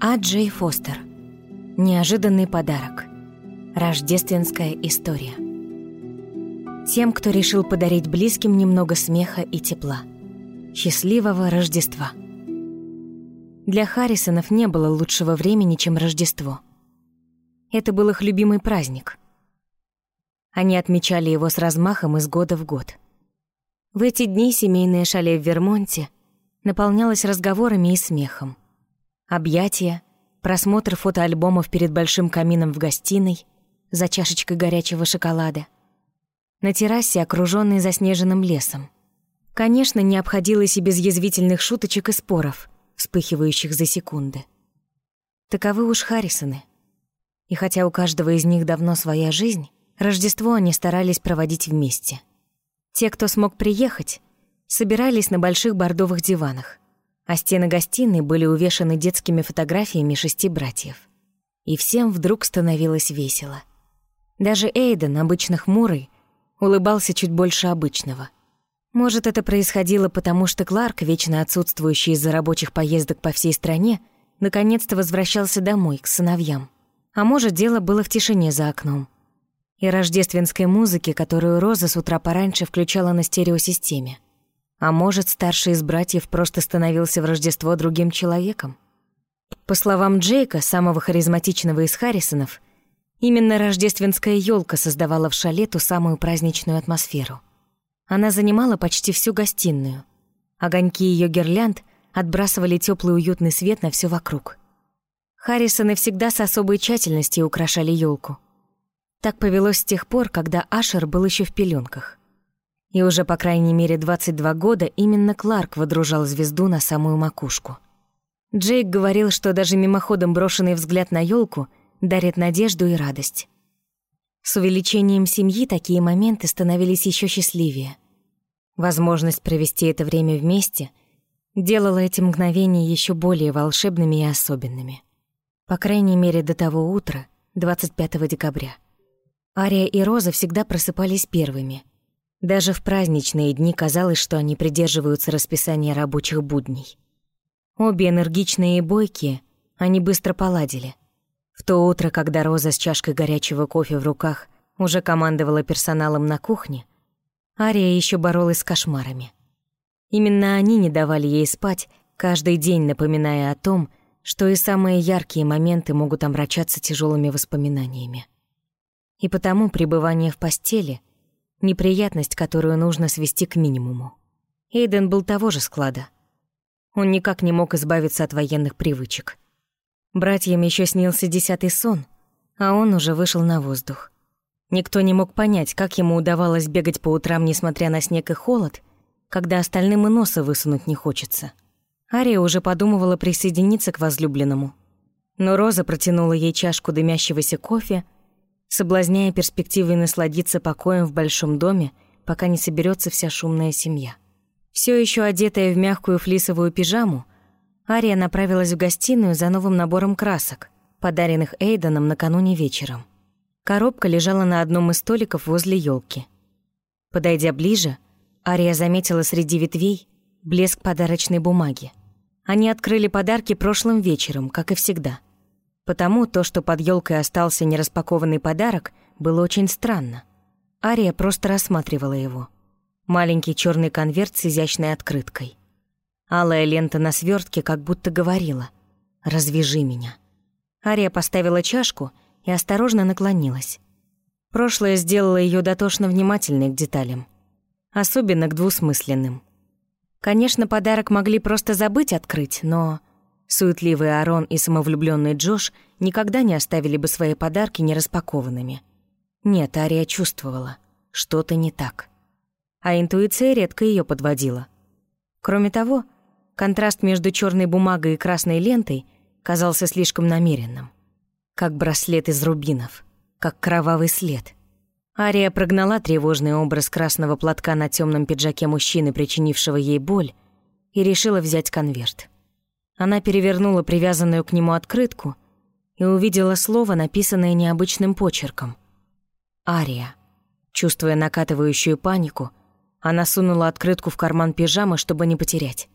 А. Джей Фостер. Неожиданный подарок. Рождественская история. Тем, кто решил подарить близким немного смеха и тепла. Счастливого Рождества. Для Харрисонов не было лучшего времени, чем Рождество. Это был их любимый праздник. Они отмечали его с размахом из года в год. В эти дни семейное шале в Вермонте наполнялось разговорами и смехом. Объятия, просмотр фотоальбомов перед большим камином в гостиной, за чашечкой горячего шоколада. На террасе, окружённой заснеженным лесом. Конечно, не обходилось и без язвительных шуточек и споров, вспыхивающих за секунды. Таковы уж Харрисоны. И хотя у каждого из них давно своя жизнь, Рождество они старались проводить вместе. Те, кто смог приехать, собирались на больших бордовых диванах, а стены гостиной были увешаны детскими фотографиями шести братьев. И всем вдруг становилось весело. Даже Эйден, обычно хмурый, улыбался чуть больше обычного. Может, это происходило потому, что Кларк, вечно отсутствующий из-за рабочих поездок по всей стране, наконец-то возвращался домой, к сыновьям. А может, дело было в тишине за окном. И рождественской музыке, которую Роза с утра пораньше включала на стереосистеме. А может, старший из братьев просто становился в Рождество другим человеком? По словам Джейка, самого харизматичного из Харрисонов, именно рождественская елка создавала в шале ту самую праздничную атмосферу. Она занимала почти всю гостиную. Огоньки ее гирлянд отбрасывали теплый уютный свет на все вокруг. Харрисоны всегда с особой тщательностью украшали елку. Так повелось с тех пор, когда Ашер был еще в пеленках. И уже по крайней мере 22 года именно Кларк водружал звезду на самую макушку. Джейк говорил, что даже мимоходом брошенный взгляд на елку дарит надежду и радость. С увеличением семьи такие моменты становились еще счастливее. Возможность провести это время вместе делала эти мгновения еще более волшебными и особенными. По крайней мере, до того утра, 25 декабря. Ария и Роза всегда просыпались первыми — даже в праздничные дни казалось, что они придерживаются расписания рабочих будней. Обе энергичные и бойкие, они быстро поладили. В то утро, когда Роза с чашкой горячего кофе в руках уже командовала персоналом на кухне, Ария еще боролась с кошмарами. Именно они не давали ей спать, каждый день напоминая о том, что и самые яркие моменты могут омрачаться тяжелыми воспоминаниями. И потому пребывание в постели — неприятность, которую нужно свести к минимуму. Эйден был того же склада. Он никак не мог избавиться от военных привычек. Братьям еще снился десятый сон, а он уже вышел на воздух. Никто не мог понять, как ему удавалось бегать по утрам, несмотря на снег и холод, когда остальным и носа высунуть не хочется. Ария уже подумывала присоединиться к возлюбленному. Но Роза протянула ей чашку дымящегося кофе — соблазняя перспективой насладиться покоем в большом доме, пока не соберется вся шумная семья. Все еще одетая в мягкую флисовую пижаму, Ария направилась в гостиную за новым набором красок, подаренных Эйденом накануне вечером. Коробка лежала на одном из столиков возле елки. Подойдя ближе, Ария заметила среди ветвей блеск подарочной бумаги. Они открыли подарки прошлым вечером, как и всегда — Потому то, что под елкой остался нераспакованный подарок, было очень странно. Ария просто рассматривала его. Маленький черный конверт с изящной открыткой. Алая лента на свертке как будто говорила «Развяжи меня». Ария поставила чашку и осторожно наклонилась. Прошлое сделало ее дотошно внимательной к деталям. Особенно к двусмысленным. Конечно, подарок могли просто забыть открыть, но... Суетливый Арон и самовлюбленный Джош никогда не оставили бы свои подарки нераспакованными. Нет, Ария чувствовала, что-то не так. А интуиция редко ее подводила. Кроме того, контраст между черной бумагой и красной лентой казался слишком намеренным. Как браслет из рубинов, как кровавый след. Ария прогнала тревожный образ красного платка на темном пиджаке мужчины, причинившего ей боль, и решила взять конверт. Она перевернула привязанную к нему открытку и увидела слово, написанное необычным почерком. «Ария». Чувствуя накатывающую панику, она сунула открытку в карман пижамы, чтобы не потерять.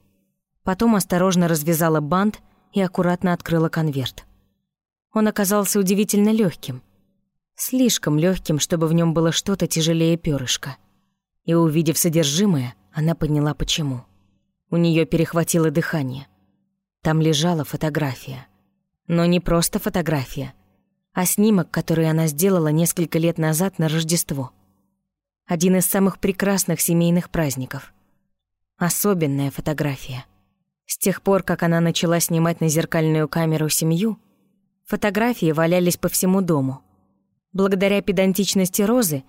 Потом осторожно развязала бант и аккуратно открыла конверт. Он оказался удивительно легким, Слишком легким, чтобы в нем было что-то тяжелее перышка. И увидев содержимое, она поняла почему. У нее перехватило дыхание. Там лежала фотография. Но не просто фотография, а снимок, который она сделала несколько лет назад на Рождество. Один из самых прекрасных семейных праздников. Особенная фотография. С тех пор, как она начала снимать на зеркальную камеру семью, фотографии валялись по всему дому. Благодаря педантичности Розы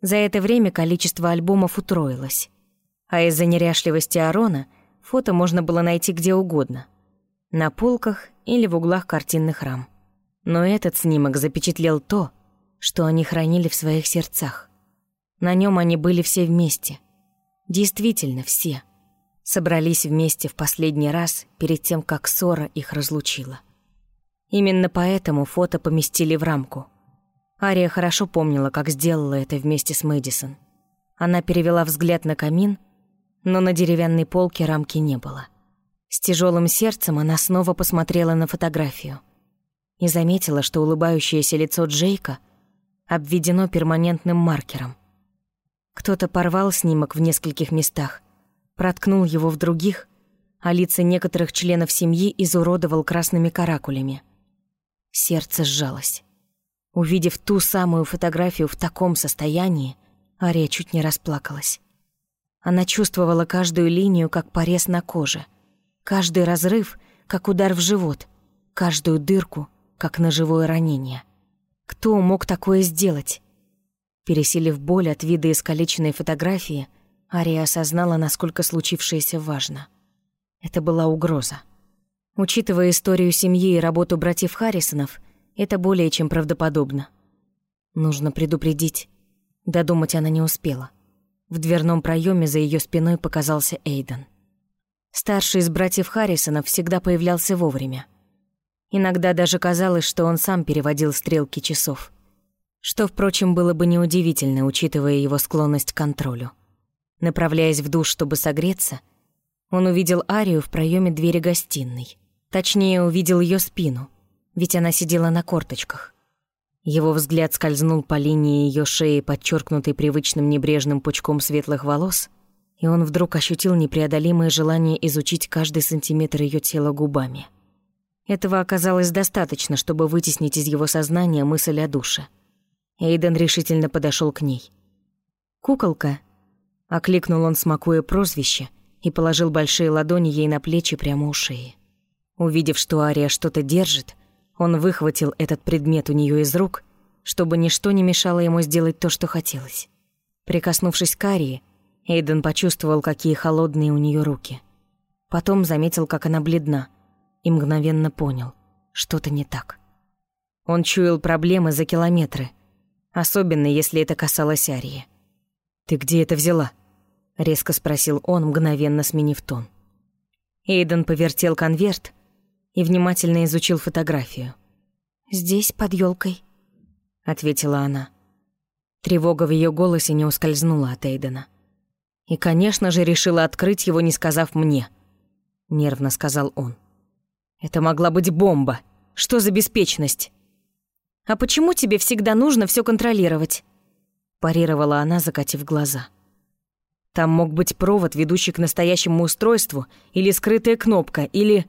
за это время количество альбомов утроилось. А из-за неряшливости Арона фото можно было найти где угодно. На полках или в углах картинных рам. Но этот снимок запечатлел то, что они хранили в своих сердцах. На нем они были все вместе. Действительно, все. Собрались вместе в последний раз перед тем, как ссора их разлучила. Именно поэтому фото поместили в рамку. Ария хорошо помнила, как сделала это вместе с Мэдисон. Она перевела взгляд на камин, но на деревянной полке рамки не было. С тяжелым сердцем она снова посмотрела на фотографию и заметила, что улыбающееся лицо Джейка обведено перманентным маркером. Кто-то порвал снимок в нескольких местах, проткнул его в других, а лица некоторых членов семьи изуродовал красными каракулями. Сердце сжалось. Увидев ту самую фотографию в таком состоянии, Ария чуть не расплакалась. Она чувствовала каждую линию, как порез на коже, каждый разрыв, как удар в живот, каждую дырку, как ножевое ранение. Кто мог такое сделать? Пересилив боль от вида искалеченной фотографии, Ария осознала, насколько случившееся важно. Это была угроза. Учитывая историю семьи и работу братьев Харрисонов, это более чем правдоподобно. Нужно предупредить. Додумать она не успела. В дверном проеме за ее спиной показался Эйден. Старший из братьев Харрисонов всегда появлялся вовремя. Иногда даже казалось, что он сам переводил стрелки часов. Что, впрочем, было бы неудивительно, учитывая его склонность к контролю. Направляясь в душ, чтобы согреться, он увидел Арию в проеме двери гостиной. Точнее, увидел ее спину — ведь она сидела на корточках. Его взгляд скользнул по линии ее шеи, подчеркнутой привычным небрежным пучком светлых волос, и он вдруг ощутил непреодолимое желание изучить каждый сантиметр ее тела губами. Этого оказалось достаточно, чтобы вытеснить из его сознания мысль о душе. Эйден решительно подошел к ней. «Куколка», — окликнул он, смакуя прозвище, и положил большие ладони ей на плечи прямо у шеи. Увидев, что Ария что-то держит, он выхватил этот предмет у нее из рук, чтобы ничто не мешало ему сделать то, что хотелось. Прикоснувшись к Арии, Эйден почувствовал, какие холодные у нее руки. Потом заметил, как она бледна, и мгновенно понял, что-то не так. Он чуял проблемы за километры, особенно если это касалось Арии. «Ты где это взяла?» — резко спросил он, мгновенно сменив тон. Эйден повертел конверт и внимательно изучил фотографию. «Здесь, под елкой, ответила она. Тревога в ее голосе не ускользнула от Эйдена. «И, конечно же, решила открыть его, не сказав мне», — нервно сказал он. «Это могла быть бомба. Что за беспечность?» «А почему тебе всегда нужно все контролировать?» парировала она, закатив глаза. «Там мог быть провод, ведущий к настоящему устройству, или скрытая кнопка, или...»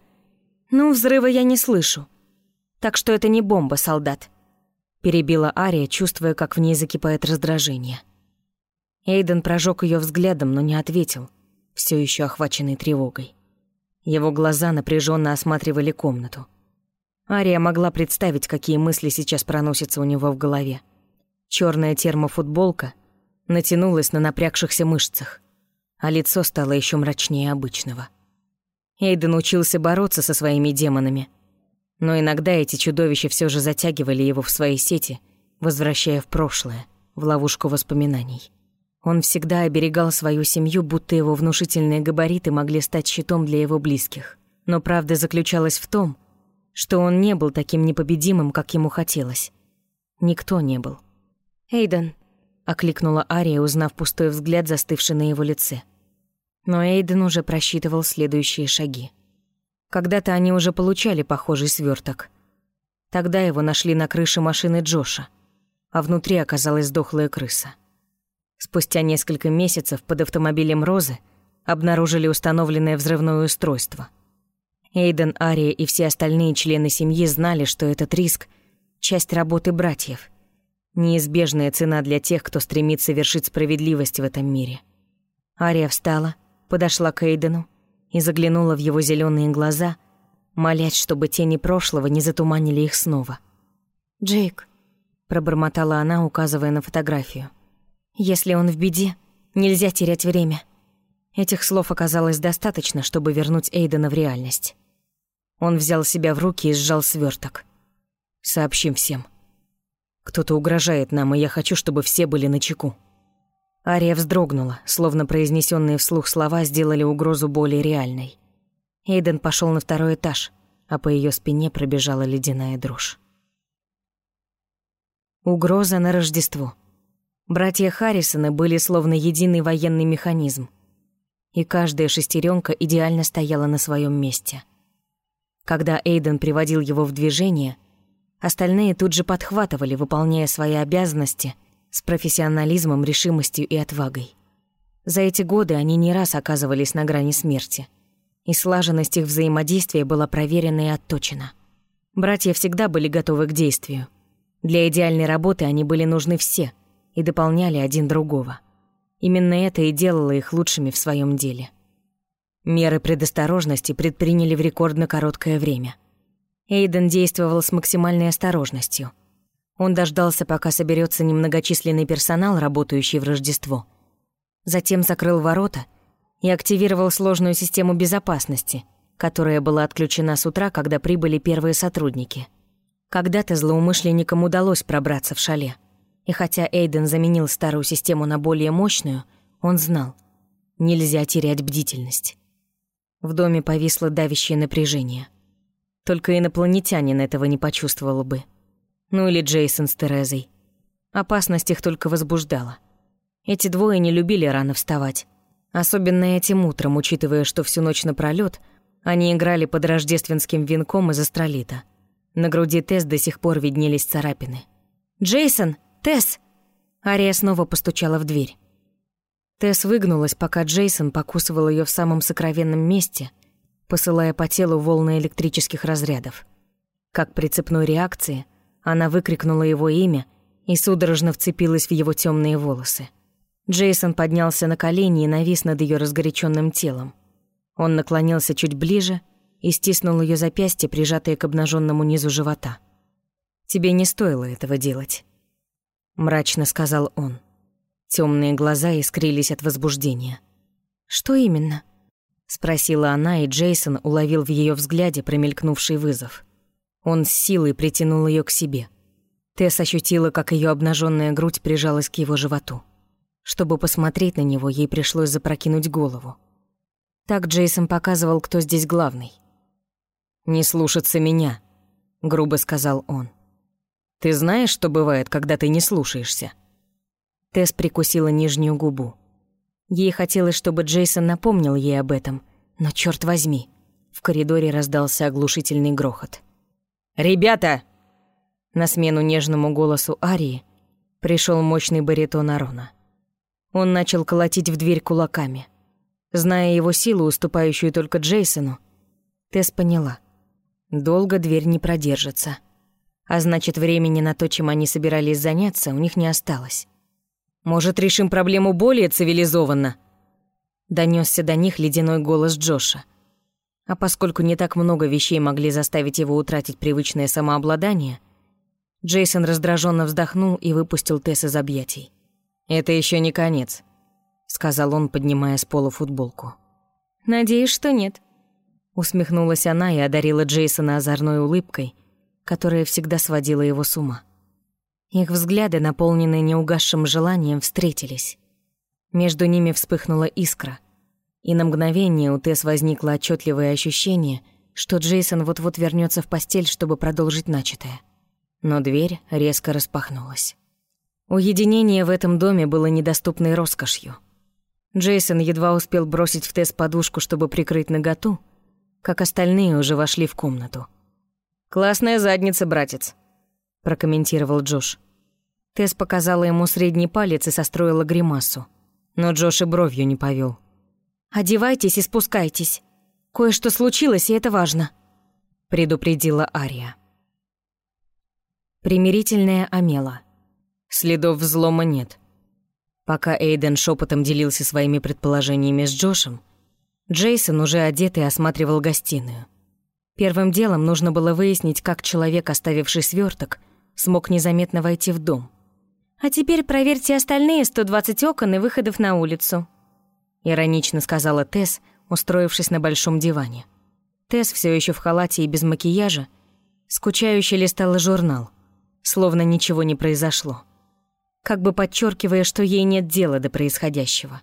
«Ну, взрыва я не слышу. Так что это не бомба, солдат», — перебила Ария, чувствуя, как в ней закипает раздражение. Эйден прожег ее взглядом, но не ответил, все еще охваченный тревогой. Его глаза напряженно осматривали комнату. Ария могла представить, какие мысли сейчас проносятся у него в голове. Черная термофутболка натянулась на напрягшихся мышцах, а лицо стало еще мрачнее обычного. Эйден учился бороться со своими демонами. Но иногда эти чудовища все же затягивали его в свои сети, возвращая в прошлое, в ловушку воспоминаний. Он всегда оберегал свою семью, будто его внушительные габариты могли стать щитом для его близких. Но правда заключалась в том, что он не был таким непобедимым, как ему хотелось. Никто не был. «Эйден», — окликнула Ария, узнав пустой взгляд, застывший на его лице. Но Эйден уже просчитывал следующие шаги. Когда-то они уже получали похожий сверток. Тогда его нашли на крыше машины Джоша, а внутри оказалась дохлая крыса. Спустя несколько месяцев под автомобилем Розы обнаружили установленное взрывное устройство. Эйден, Ария и все остальные члены семьи знали, что этот риск — часть работы братьев. Неизбежная цена для тех, кто стремится вершить справедливость в этом мире. Ария встала, подошла к Эйдену и заглянула в его зеленые глаза, молясь, чтобы тени прошлого не затуманили их снова. «Джейк», — пробормотала она, указывая на фотографию, «если он в беде, нельзя терять время». Этих слов оказалось достаточно, чтобы вернуть Эйдена в реальность. Он взял себя в руки и сжал сверток. «Сообщим всем. Кто-то угрожает нам, и я хочу, чтобы все были на чеку». Ария вздрогнула, словно произнесенные вслух слова сделали угрозу более реальной. Эйден пошел на второй этаж, а по ее спине пробежала ледяная дрожь. Угроза на Рождество. Братья Харрисоны были словно единый военный механизм, и каждая шестеренка идеально стояла на своем месте. Когда Эйден приводил его в движение, остальные тут же подхватывали, выполняя свои обязанности — с профессионализмом, решимостью и отвагой. За эти годы они не раз оказывались на грани смерти, и слаженность их взаимодействия была проверена и отточена. Братья всегда были готовы к действию. Для идеальной работы они были нужны все и дополняли один другого. Именно это и делало их лучшими в своем деле. Меры предосторожности предприняли в рекордно короткое время. Эйден действовал с максимальной осторожностью – он дождался, пока соберется немногочисленный персонал, работающий в Рождество. Затем закрыл ворота и активировал сложную систему безопасности, которая была отключена с утра, когда прибыли первые сотрудники. Когда-то злоумышленникам удалось пробраться в шале. И хотя Эйден заменил старую систему на более мощную, он знал, нельзя терять бдительность. В доме повисло давящее напряжение. Только инопланетянин этого не почувствовал бы. Ну или Джейсон с Терезой. Опасность их только возбуждала. Эти двое не любили рано вставать. Особенно этим утром, учитывая, что всю ночь напролёт они играли под рождественским венком из астролита. На груди Тесс до сих пор виднелись царапины. «Джейсон! Тесс!» Ария снова постучала в дверь. Тесс выгнулась, пока Джейсон покусывал ее в самом сокровенном месте, посылая по телу волны электрических разрядов. Как при цепной реакции – она выкрикнула его имя и судорожно вцепилась в его темные волосы. Джейсон поднялся на колени и навис над ее разгоряченным телом. Он наклонился чуть ближе и стиснул ее запястье, прижатое к обнаженному низу живота. «Тебе не стоило этого делать», — мрачно сказал он. Темные глаза искрились от возбуждения. «Что именно?» — спросила она, и Джейсон уловил в ее взгляде промелькнувший вызов. Он с силой притянул ее к себе. Тесс ощутила, как ее обнаженная грудь прижалась к его животу. Чтобы посмотреть на него, ей пришлось запрокинуть голову. Так Джейсон показывал, кто здесь главный. «Не слушаться меня», — грубо сказал он. «Ты знаешь, что бывает, когда ты не слушаешься?» Тесс прикусила нижнюю губу. Ей хотелось, чтобы Джейсон напомнил ей об этом, но черт возьми, в коридоре раздался оглушительный грохот. «Ребята!» На смену нежному голосу Арии пришел мощный баритон Арона. Он начал колотить в дверь кулаками. Зная его силу, уступающую только Джейсону, Тесс поняла. Долго дверь не продержится. А значит, времени на то, чем они собирались заняться, у них не осталось. «Может, решим проблему более цивилизованно?» Донесся до них ледяной голос Джоша. А поскольку не так много вещей могли заставить его утратить привычное самообладание, Джейсон раздраженно вздохнул и выпустил Тесс из объятий. «Это еще не конец», — сказал он, поднимая с пола футболку. «Надеюсь, что нет», — усмехнулась она и одарила Джейсона озорной улыбкой, которая всегда сводила его с ума. Их взгляды, наполненные неугасшим желанием, встретились. Между ними вспыхнула искра — и на мгновение у Тесс возникло отчетливое ощущение, что Джейсон вот-вот вернется в постель, чтобы продолжить начатое. Но дверь резко распахнулась. Уединение в этом доме было недоступной роскошью. Джейсон едва успел бросить в Тесс подушку, чтобы прикрыть наготу, как остальные уже вошли в комнату. «Классная задница, братец», — прокомментировал Джош. Тесс показала ему средний палец и состроила гримасу. Но Джош и бровью не повел. «Одевайтесь и спускайтесь. Кое-что случилось, и это важно», — предупредила Ария. Примирительная Амела. Следов взлома нет. Пока Эйден шепотом делился своими предположениями с Джошем, Джейсон, уже одетый, осматривал гостиную. Первым делом нужно было выяснить, как человек, оставивший сверток, смог незаметно войти в дом. «А теперь проверьте остальные 120 окон и выходов на улицу», иронично сказала Тесс, устроившись на большом диване. Тесс, все еще в халате и без макияжа, скучающе листала журнал — словно ничего не произошло, как бы подчеркивая, что ей нет дела до происходящего.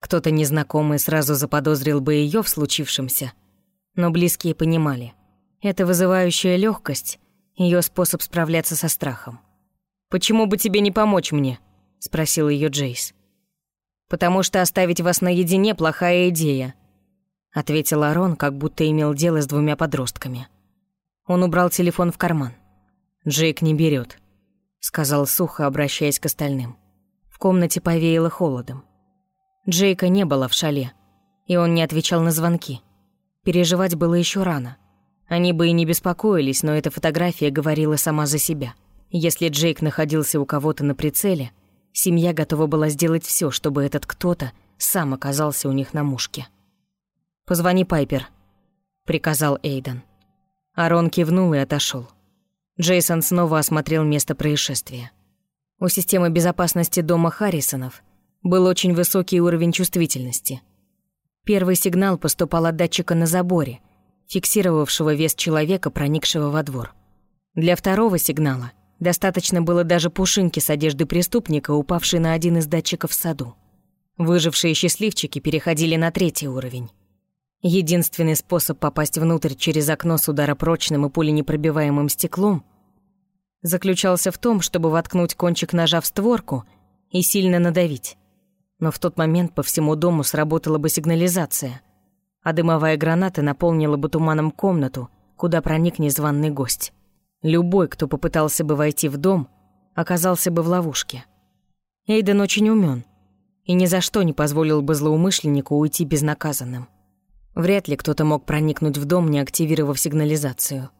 Кто-то незнакомый сразу заподозрил бы ее в случившемся, но близкие понимали, это вызывающая легкость ее способ справляться со страхом. «Почему бы тебе не помочь мне?» — спросил ее Джейс. «Потому что оставить вас наедине — плохая идея», — ответил Арон, как будто имел дело с двумя подростками. Он убрал телефон в карман. «Джейк не берет, сказал сухо, обращаясь к остальным. В комнате повеяло холодом. Джейка не было в шале, и он не отвечал на звонки. Переживать было еще рано. Они бы и не беспокоились, но эта фотография говорила сама за себя. Если Джейк находился у кого-то на прицеле, семья готова была сделать все, чтобы этот кто-то сам оказался у них на мушке. «Позвони Пайпер», — приказал Эйден. Арон кивнул и отошел. Джейсон снова осмотрел место происшествия. У системы безопасности дома Харрисонов был очень высокий уровень чувствительности. Первый сигнал поступал от датчика на заборе, фиксировавшего вес человека, проникшего во двор. Для второго сигнала достаточно было даже пушинки с одежды преступника, упавшей на один из датчиков в саду. Выжившие счастливчики переходили на третий уровень. Единственный способ попасть внутрь через окно с ударопрочным и пуленепробиваемым стеклом заключался в том, чтобы воткнуть кончик ножа в створку и сильно надавить. Но в тот момент по всему дому сработала бы сигнализация, а дымовая граната наполнила бы туманом комнату, куда проник незваный гость. Любой, кто попытался бы войти в дом, оказался бы в ловушке. Эйден очень умен и ни за что не позволил бы злоумышленнику уйти безнаказанным. Вряд ли кто-то мог проникнуть в дом, не активировав сигнализацию.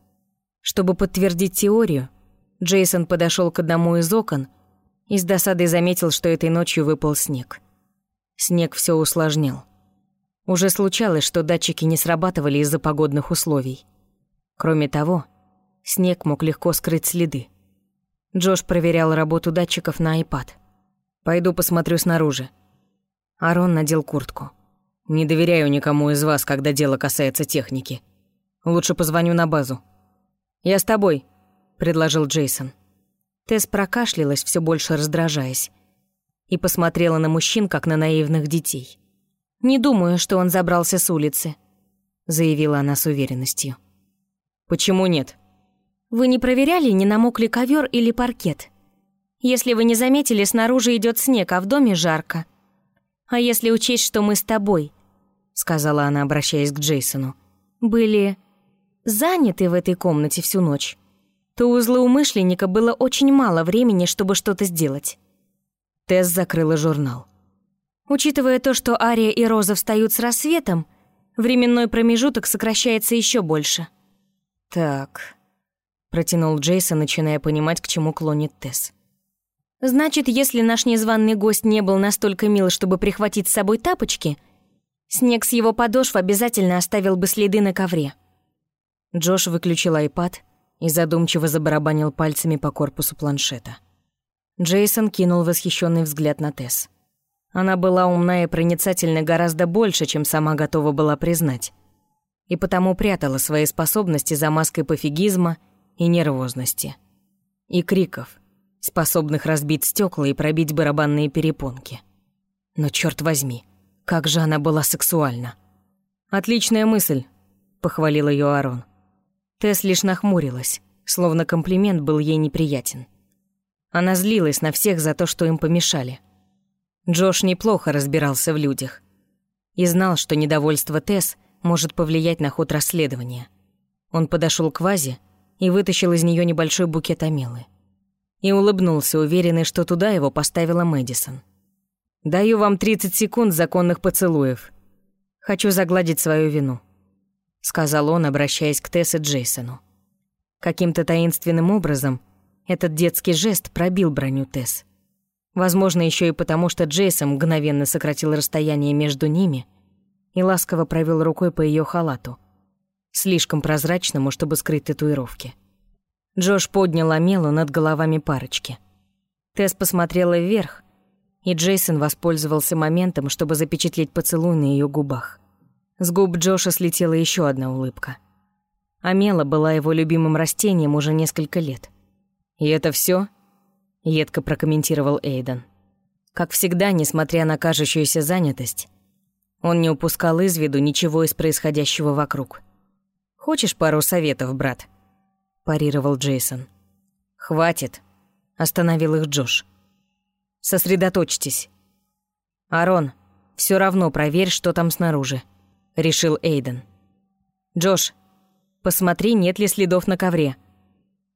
Чтобы подтвердить теорию, Джейсон подошел к одному из окон и с досадой заметил, что этой ночью выпал снег. Снег все усложнил. Уже случалось, что датчики не срабатывали из-за погодных условий. Кроме того, снег мог легко скрыть следы. Джош проверял работу датчиков на iPad. «Пойду посмотрю снаружи». Арон надел куртку. Не доверяю никому из вас, когда дело касается техники. Лучше позвоню на базу. Я с тобой, предложил Джейсон. Тесс прокашлялась, все больше раздражаясь, и посмотрела на мужчин, как на наивных детей. «Не думаю, что он забрался с улицы», — заявила она с уверенностью. «Почему нет?» «Вы не проверяли, не намок ли ковер или паркет? Если вы не заметили, снаружи идет снег, а в доме жарко. А если учесть, что мы с тобой сказала она, обращаясь к Джейсону, были заняты в этой комнате всю ночь, то у злоумышленника было очень мало времени, чтобы что-то сделать. Тесс закрыла журнал. Учитывая то, что Ария и Роза встают с рассветом, временной промежуток сокращается еще больше. «Так», — протянул Джейсон, начиная понимать, к чему клонит Тесс. «Значит, если наш незваный гость не был настолько мил, чтобы прихватить с собой тапочки, Снег с его подошв обязательно оставил бы следы на ковре. Джош выключил айпад и задумчиво забарабанил пальцами по корпусу планшета. Джейсон кинул восхищенный взгляд на Тесс. Она была умна и проницательна гораздо больше, чем сама готова была признать. И потому прятала свои способности за маской пофигизма и нервозности. И криков, способных разбить стекла и пробить барабанные перепонки. Но черт возьми, как же она была сексуальна. «Отличная мысль», — похвалил ее Арон. Тесс лишь нахмурилась, словно комплимент был ей неприятен. Она злилась на всех за то, что им помешали. Джош неплохо разбирался в людях и знал, что недовольство Тесс может повлиять на ход расследования. Он подошел к вазе и вытащил из нее небольшой букет амелы. И улыбнулся, уверенный, что туда его поставила Мэдисон. «Даю вам 30 секунд законных поцелуев. Хочу загладить свою вину», — сказал он, обращаясь к Тесс и Джейсону. Каким-то таинственным образом этот детский жест пробил броню Тесс. Возможно, еще и потому, что Джейсон мгновенно сократил расстояние между ними и ласково провел рукой по ее халату, слишком прозрачному, чтобы скрыть татуировки. Джош поднял Амелу над головами парочки. Тесс посмотрела вверх, и Джейсон воспользовался моментом, чтобы запечатлеть поцелуй на ее губах. С губ Джоша слетела еще одна улыбка. Амела была его любимым растением уже несколько лет. «И это все? едко прокомментировал Эйден. Как всегда, несмотря на кажущуюся занятость, он не упускал из виду ничего из происходящего вокруг. «Хочешь пару советов, брат?» – парировал Джейсон. «Хватит», – остановил их Джош. «Сосредоточьтесь». «Арон, все равно проверь, что там снаружи», – решил Эйден. «Джош, посмотри, нет ли следов на ковре.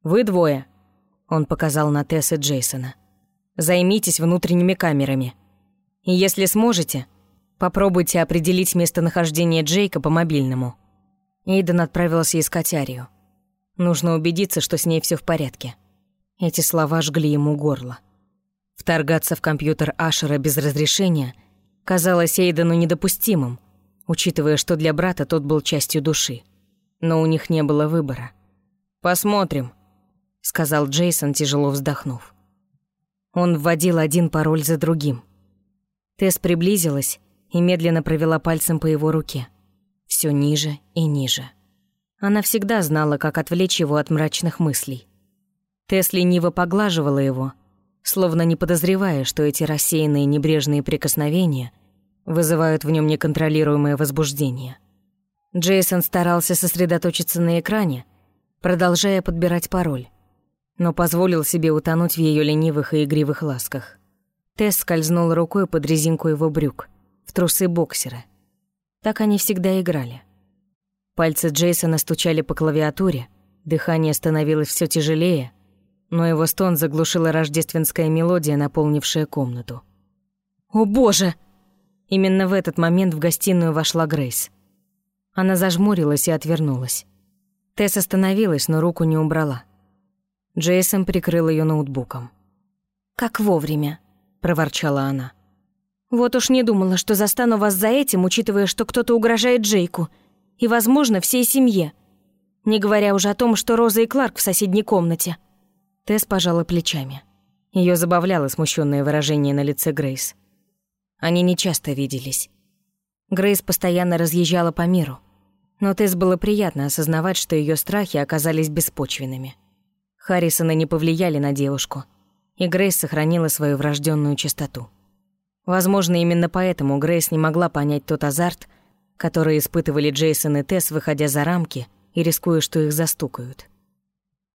Вы двое», – он показал на Тесс и Джейсона. «Займитесь внутренними камерами. И если сможете, попробуйте определить местонахождение Джейка по мобильному». Эйден отправился искать Арию. Нужно убедиться, что с ней все в порядке. Эти слова жгли ему горло. Вторгаться в компьютер Ашера без разрешения казалось Эйдену недопустимым, учитывая, что для брата тот был частью души. Но у них не было выбора. «Посмотрим», — сказал Джейсон, тяжело вздохнув. Он вводил один пароль за другим. Тесс приблизилась и медленно провела пальцем по его руке все ниже и ниже. Она всегда знала, как отвлечь его от мрачных мыслей. Тесс лениво поглаживала его, словно не подозревая, что эти рассеянные небрежные прикосновения вызывают в нем неконтролируемое возбуждение. Джейсон старался сосредоточиться на экране, продолжая подбирать пароль, но позволил себе утонуть в ее ленивых и игривых ласках. Тесс скользнула рукой под резинку его брюк, в трусы боксера — так они всегда играли. Пальцы Джейсона стучали по клавиатуре, дыхание становилось все тяжелее, но его стон заглушила рождественская мелодия, наполнившая комнату. «О боже!» Именно в этот момент в гостиную вошла Грейс. Она зажмурилась и отвернулась. Тесс остановилась, но руку не убрала. Джейсон прикрыл ее ноутбуком. «Как вовремя», — проворчала она. Вот уж не думала, что застану вас за этим, учитывая, что кто-то угрожает Джейку. И, возможно, всей семье. Не говоря уже о том, что Роза и Кларк в соседней комнате. Тесс пожала плечами. Ее забавляло смущенное выражение на лице Грейс. Они нечасто виделись. Грейс постоянно разъезжала по миру. Но Тесс было приятно осознавать, что ее страхи оказались беспочвенными. Харрисоны не повлияли на девушку, и Грейс сохранила свою врожденную чистоту. Возможно, именно поэтому Грейс не могла понять тот азарт, который испытывали Джейсон и Тесс, выходя за рамки и рискуя, что их застукают.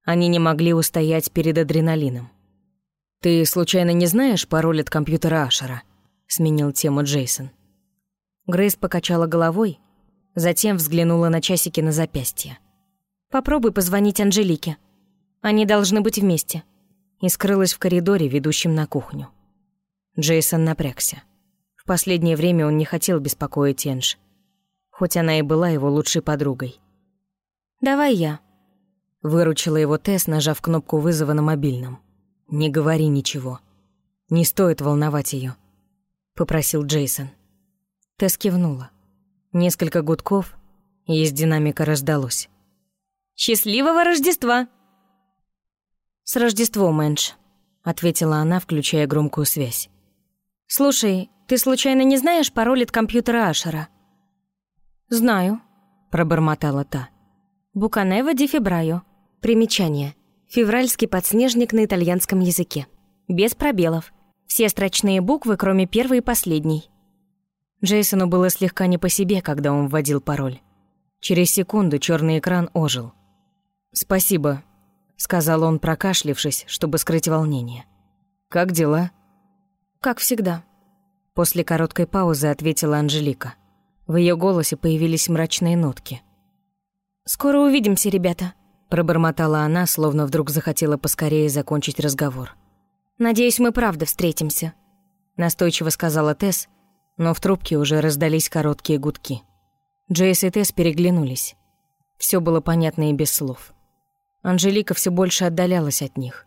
Они не могли устоять перед адреналином. «Ты случайно не знаешь пароль от компьютера Ашера?» — сменил тему Джейсон. Грейс покачала головой, затем взглянула на часики на запястье. «Попробуй позвонить Анжелике. Они должны быть вместе». И скрылась в коридоре, ведущем на кухню. Джейсон напрягся. В последнее время он не хотел беспокоить Энж, хоть она и была его лучшей подругой. «Давай я», — выручила его Тесс, нажав кнопку вызова на мобильном. «Не говори ничего. Не стоит волновать ее, попросил Джейсон. Тесс кивнула. Несколько гудков, и из динамика раздалось. «Счастливого Рождества!» «С Рождеством, Эндж», — ответила она, включая громкую связь. «Слушай, ты случайно не знаешь пароль от компьютера Ашера?» «Знаю», — пробормотала та. «Буканева ди феврайо». Примечание. Февральский подснежник на итальянском языке. Без пробелов. Все строчные буквы, кроме первой и последней. Джейсону было слегка не по себе, когда он вводил пароль. Через секунду черный экран ожил. «Спасибо», — сказал он, прокашлившись, чтобы скрыть волнение. «Как дела?» «Как всегда», — после короткой паузы ответила Анжелика. В ее голосе появились мрачные нотки. «Скоро увидимся, ребята», — пробормотала она, словно вдруг захотела поскорее закончить разговор. «Надеюсь, мы правда встретимся», — настойчиво сказала Тесс, но в трубке уже раздались короткие гудки. Джейс и Тесс переглянулись. Все было понятно и без слов. Анжелика все больше отдалялась от них.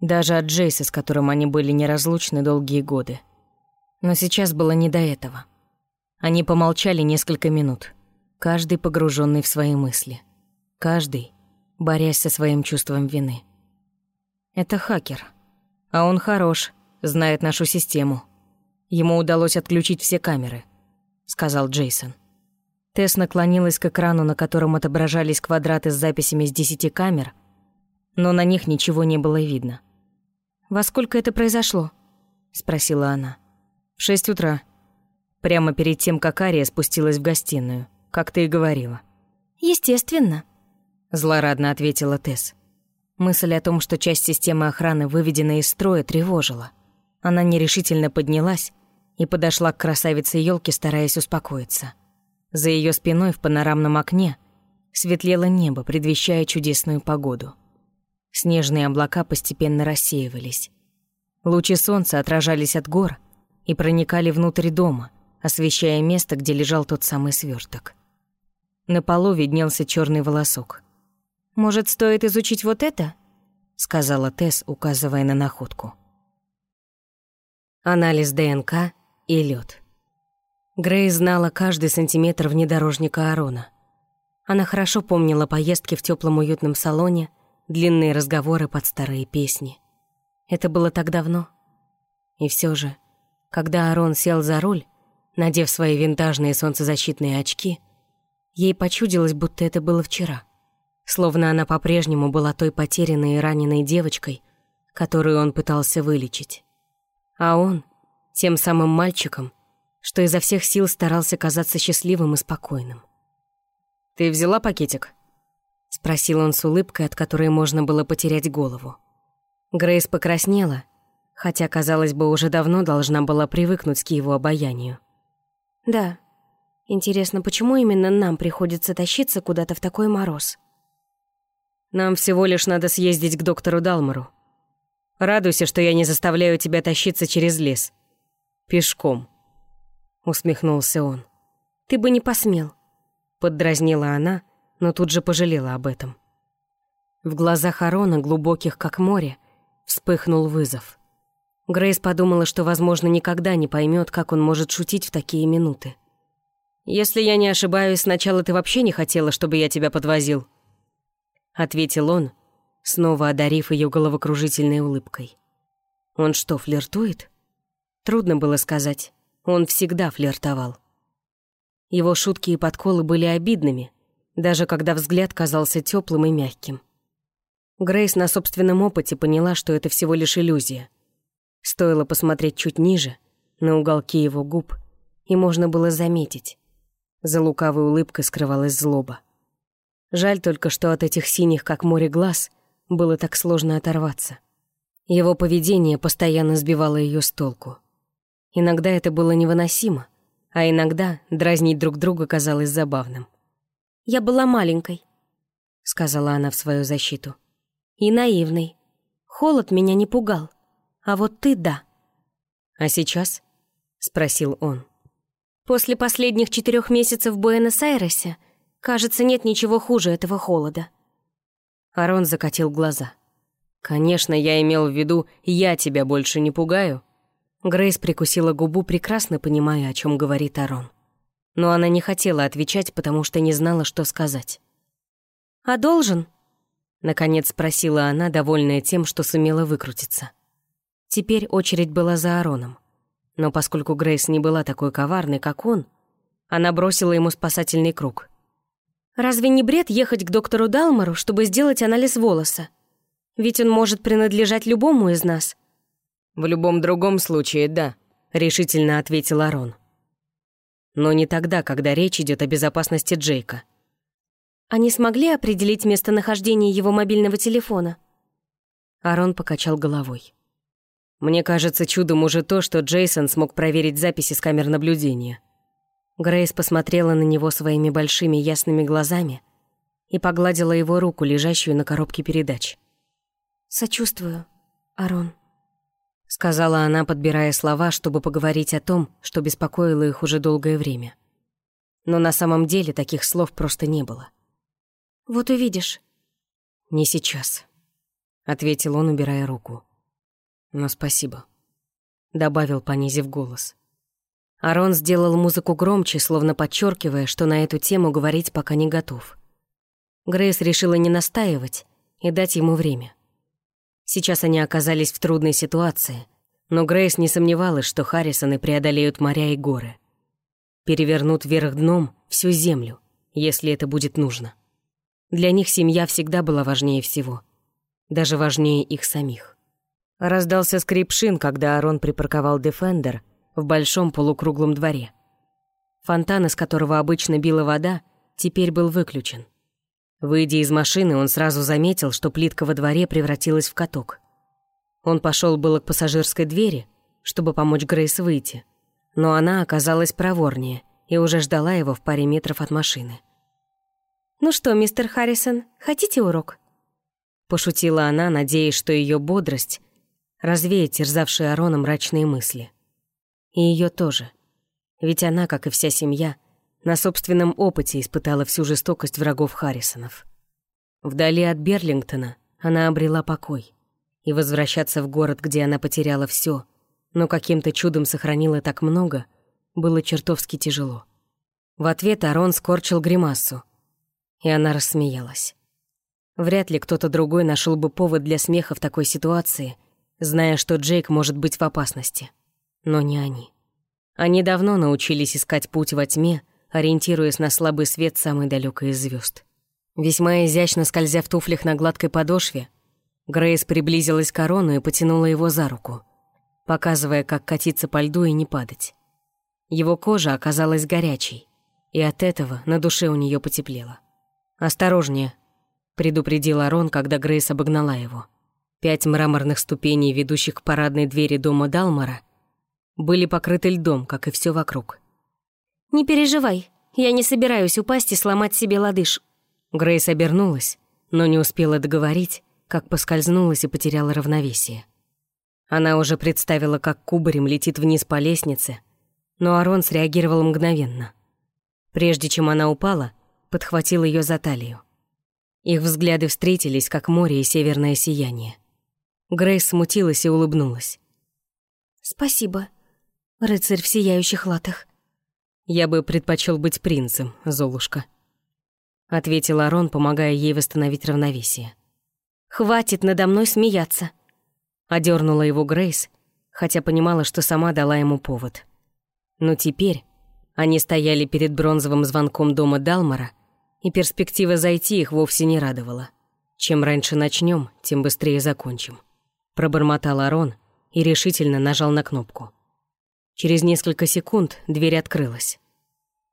Даже от Джейса, с которым они были неразлучны долгие годы. Но сейчас было не до этого. Они помолчали несколько минут, каждый погруженный в свои мысли. Каждый, борясь со своим чувством вины. Это хакер. А он хорош, знает нашу систему. Ему удалось отключить все камеры, сказал Джейсон. Тесс наклонилась к экрану, на котором отображались квадраты с записями с десяти камер, но на них ничего не было видно. «Во сколько это произошло?» — спросила она. «В шесть утра. Прямо перед тем, как Ария спустилась в гостиную, как ты и говорила». «Естественно», — злорадно ответила Тесс. Мысль о том, что часть системы охраны выведена из строя, тревожила. Она нерешительно поднялась и подошла к красавице елки, стараясь успокоиться. За ее спиной в панорамном окне светлело небо, предвещая чудесную погоду. Снежные облака постепенно рассеивались. Лучи солнца отражались от гор и проникали внутрь дома, освещая место, где лежал тот самый сверток. На полу виднелся черный волосок. «Может, стоит изучить вот это?» — сказала Тесс, указывая на находку. Анализ ДНК и лед. Грей знала каждый сантиметр внедорожника Арона. Она хорошо помнила поездки в теплом уютном салоне, длинные разговоры под старые песни. Это было так давно. И все же, когда Арон сел за руль, надев свои винтажные солнцезащитные очки, ей почудилось, будто это было вчера. Словно она по-прежнему была той потерянной и раненой девочкой, которую он пытался вылечить. А он — тем самым мальчиком, что изо всех сил старался казаться счастливым и спокойным. «Ты взяла пакетик?» — спросил он с улыбкой, от которой можно было потерять голову. Грейс покраснела, хотя, казалось бы, уже давно должна была привыкнуть к его обаянию. «Да. Интересно, почему именно нам приходится тащиться куда-то в такой мороз?» «Нам всего лишь надо съездить к доктору Далмору. Радуйся, что я не заставляю тебя тащиться через лес. Пешком» усмехнулся он. Ты бы не посмел, поддразнила она, но тут же пожалела об этом. В глазах Арона, глубоких как море, вспыхнул вызов. Грейс подумала, что, возможно, никогда не поймет, как он может шутить в такие минуты. «Если я не ошибаюсь, сначала ты вообще не хотела, чтобы я тебя подвозил?» Ответил он, снова одарив ее головокружительной улыбкой. «Он что, флиртует?» Трудно было сказать. Он всегда флиртовал. Его шутки и подколы были обидными, даже когда взгляд казался теплым и мягким. Грейс на собственном опыте поняла, что это всего лишь иллюзия. Стоило посмотреть чуть ниже, на уголки его губ, и можно было заметить. За лукавой улыбкой скрывалась злоба. Жаль только, что от этих синих, как море глаз, было так сложно оторваться. Его поведение постоянно сбивало ее с толку. Иногда это было невыносимо, а иногда дразнить друг друга казалось забавным. «Я была маленькой», — сказала она в свою защиту. «И наивной. Холод меня не пугал. А вот ты — да». «А сейчас?» — спросил он. «После последних четырех месяцев в Буэнос-Айресе, кажется, нет ничего хуже этого холода». Арон закатил глаза. «Конечно, я имел в виду, я тебя больше не пугаю». Грейс прикусила губу, прекрасно понимая, о чем говорит Арон. Но она не хотела отвечать, потому что не знала, что сказать. «А должен?» Наконец спросила она, довольная тем, что сумела выкрутиться. Теперь очередь была за Ароном. Но поскольку Грейс не была такой коварной, как он, она бросила ему спасательный круг. «Разве не бред ехать к доктору Далмору, чтобы сделать анализ волоса? Ведь он может принадлежать любому из нас. «В любом другом случае, да», — решительно ответил Арон. «Но не тогда, когда речь идет о безопасности Джейка». «Они смогли определить местонахождение его мобильного телефона?» Арон покачал головой. «Мне кажется чудом уже то, что Джейсон смог проверить записи с камер наблюдения». Грейс посмотрела на него своими большими ясными глазами и погладила его руку, лежащую на коробке передач. «Сочувствую, Арон», — сказала она, подбирая слова, чтобы поговорить о том, что беспокоило их уже долгое время. Но на самом деле таких слов просто не было. «Вот увидишь». «Не сейчас», — ответил он, убирая руку. «Но спасибо», — добавил, понизив голос. Арон сделал музыку громче, словно подчеркивая, что на эту тему говорить пока не готов. Грейс решила не настаивать и дать ему время. Сейчас они оказались в трудной ситуации, но Грейс не сомневалась, что Харрисоны преодолеют моря и горы. Перевернут вверх дном всю землю, если это будет нужно. Для них семья всегда была важнее всего, даже важнее их самих. Раздался скрип шин, когда Арон припарковал Дефендер в большом полукруглом дворе. Фонтан, из которого обычно била вода, теперь был выключен. Выйдя из машины, он сразу заметил, что плитка во дворе превратилась в каток. Он пошел было к пассажирской двери, чтобы помочь Грейс выйти, но она оказалась проворнее и уже ждала его в паре метров от машины. «Ну что, мистер Харрисон, хотите урок?» Пошутила она, надеясь, что ее бодрость развеет терзавшие Арона мрачные мысли. И ее тоже. Ведь она, как и вся семья, на собственном опыте испытала всю жестокость врагов Харрисонов. Вдали от Берлингтона она обрела покой. И возвращаться в город, где она потеряла все, но каким-то чудом сохранила так много, было чертовски тяжело. В ответ Арон скорчил гримасу, и она рассмеялась. Вряд ли кто-то другой нашел бы повод для смеха в такой ситуации — зная, что Джейк может быть в опасности. Но не они. Они давно научились искать путь во тьме, ориентируясь на слабый свет самой далекой из звезд. Весьма изящно скользя в туфлях на гладкой подошве, Грейс приблизилась к корону и потянула его за руку, показывая, как катиться по льду и не падать. Его кожа оказалась горячей, и от этого на душе у нее потеплело. «Осторожнее», — предупредил Арон, когда Грейс обогнала его. Пять мраморных ступеней, ведущих к парадной двери дома Далмара, были покрыты льдом, как и все вокруг. «Не переживай, я не собираюсь упасть и сломать себе лодыж». Грейс обернулась, но не успела договорить, как поскользнулась и потеряла равновесие. Она уже представила, как кубарем летит вниз по лестнице, но Арон среагировал мгновенно. Прежде чем она упала, подхватил ее за талию. Их взгляды встретились, как море и северное сияние. Грейс смутилась и улыбнулась. «Спасибо, рыцарь в сияющих латах». «Я бы предпочел быть принцем, Золушка», — ответил Арон, помогая ей восстановить равновесие. «Хватит надо мной смеяться», — одернула его Грейс, хотя понимала, что сама дала ему повод. Но теперь они стояли перед бронзовым звонком дома Далмара, и перспектива зайти их вовсе не радовала. Чем раньше начнем, тем быстрее закончим. Пробормотал Арон и решительно нажал на кнопку. Через несколько секунд дверь открылась.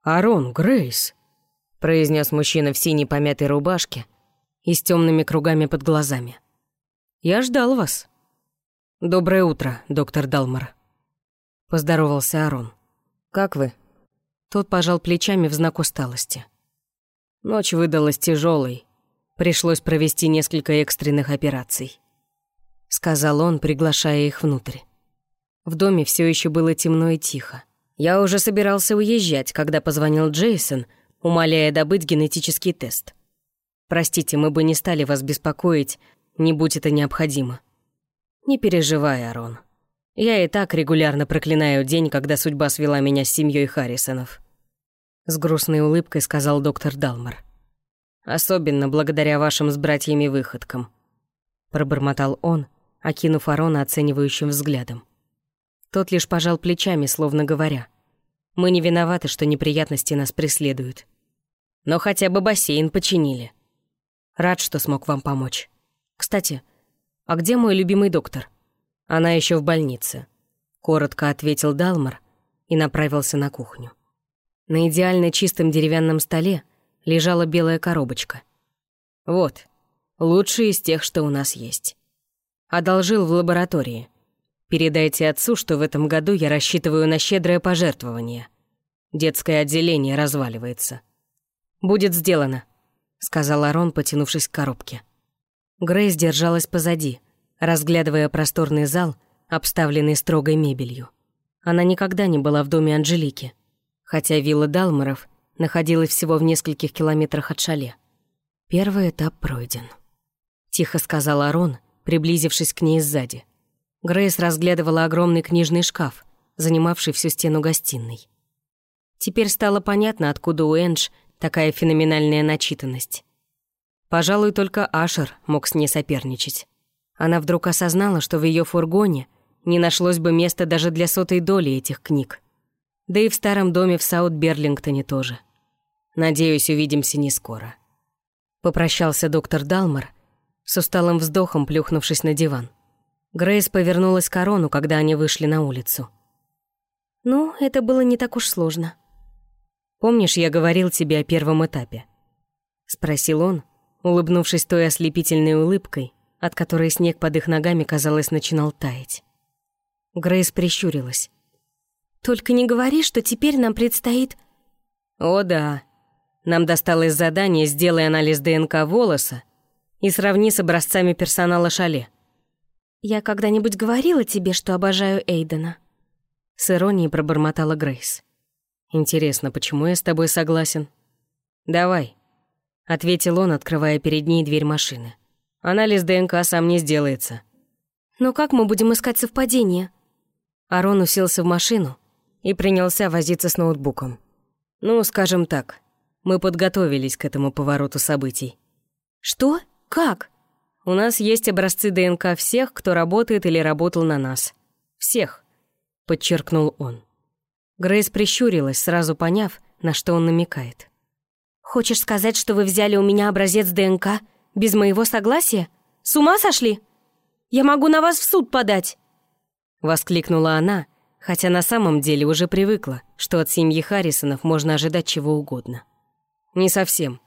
«Арон, Грейс!» — произнес мужчина в синей помятой рубашке и с темными кругами под глазами. «Я ждал вас». «Доброе утро, доктор Далмар», — поздоровался Арон. «Как вы?» Тот пожал плечами в знак усталости. Ночь выдалась тяжелой. Пришлось провести несколько экстренных операций. — сказал он, приглашая их внутрь. В доме все еще было темно и тихо. Я уже собирался уезжать, когда позвонил Джейсон, умоляя добыть генетический тест. Простите, мы бы не стали вас беспокоить, не будь это необходимо. Не переживай, Арон. Я и так регулярно проклинаю день, когда судьба свела меня с семьей Харрисонов. С грустной улыбкой сказал доктор Далмар. Особенно благодаря вашим с братьями выходкам. Пробормотал он, окинув Арона оценивающим взглядом. Тот лишь пожал плечами, словно говоря. «Мы не виноваты, что неприятности нас преследуют. Но хотя бы бассейн починили. Рад, что смог вам помочь. Кстати, а где мой любимый доктор? Она еще в больнице», — коротко ответил Далмар и направился на кухню. На идеально чистом деревянном столе лежала белая коробочка. «Вот, лучший из тех, что у нас есть». Одолжил в лаборатории. Передайте отцу, что в этом году я рассчитываю на щедрое пожертвование. Детское отделение разваливается. «Будет сделано», — сказал Арон, потянувшись к коробке. Грейс держалась позади, разглядывая просторный зал, обставленный строгой мебелью. Она никогда не была в доме Анжелики, хотя вилла Далморов находилась всего в нескольких километрах от шале. Первый этап пройден. Тихо сказал Арон, приблизившись к ней сзади. Грейс разглядывала огромный книжный шкаф, занимавший всю стену гостиной. Теперь стало понятно, откуда у Эндж такая феноменальная начитанность. Пожалуй, только Ашер мог с ней соперничать. Она вдруг осознала, что в ее фургоне не нашлось бы места даже для сотой доли этих книг. Да и в старом доме в Саут-Берлингтоне тоже. Надеюсь, увидимся не скоро. Попрощался доктор Далмар, с усталым вздохом плюхнувшись на диван. Грейс повернулась к корону, когда они вышли на улицу. «Ну, это было не так уж сложно», Помнишь, я говорил тебе о первом этапе?» Спросил он, улыбнувшись той ослепительной улыбкой, от которой снег под их ногами, казалось, начинал таять. Грейс прищурилась. «Только не говори, что теперь нам предстоит...» «О да. Нам досталось задание «Сделай анализ ДНК волоса» и сравни с образцами персонала шале». «Я когда-нибудь говорила тебе, что обожаю Эйдена?» С иронией пробормотала Грейс. Интересно, почему я с тобой согласен? Давай, ответил он, открывая перед ней дверь машины. Анализ ДНК сам не сделается. Но как мы будем искать совпадение? Арон уселся в машину и принялся возиться с ноутбуком. Ну, скажем так, мы подготовились к этому повороту событий. Что? Как? У нас есть образцы ДНК всех, кто работает или работал на нас. Всех, подчеркнул он. Грейс прищурилась, сразу поняв, на что он намекает. «Хочешь сказать, что вы взяли у меня образец ДНК без моего согласия? С ума сошли? Я могу на вас в суд подать!» Воскликнула она, хотя на самом деле уже привыкла, что от семьи Харрисонов можно ожидать чего угодно. «Не совсем.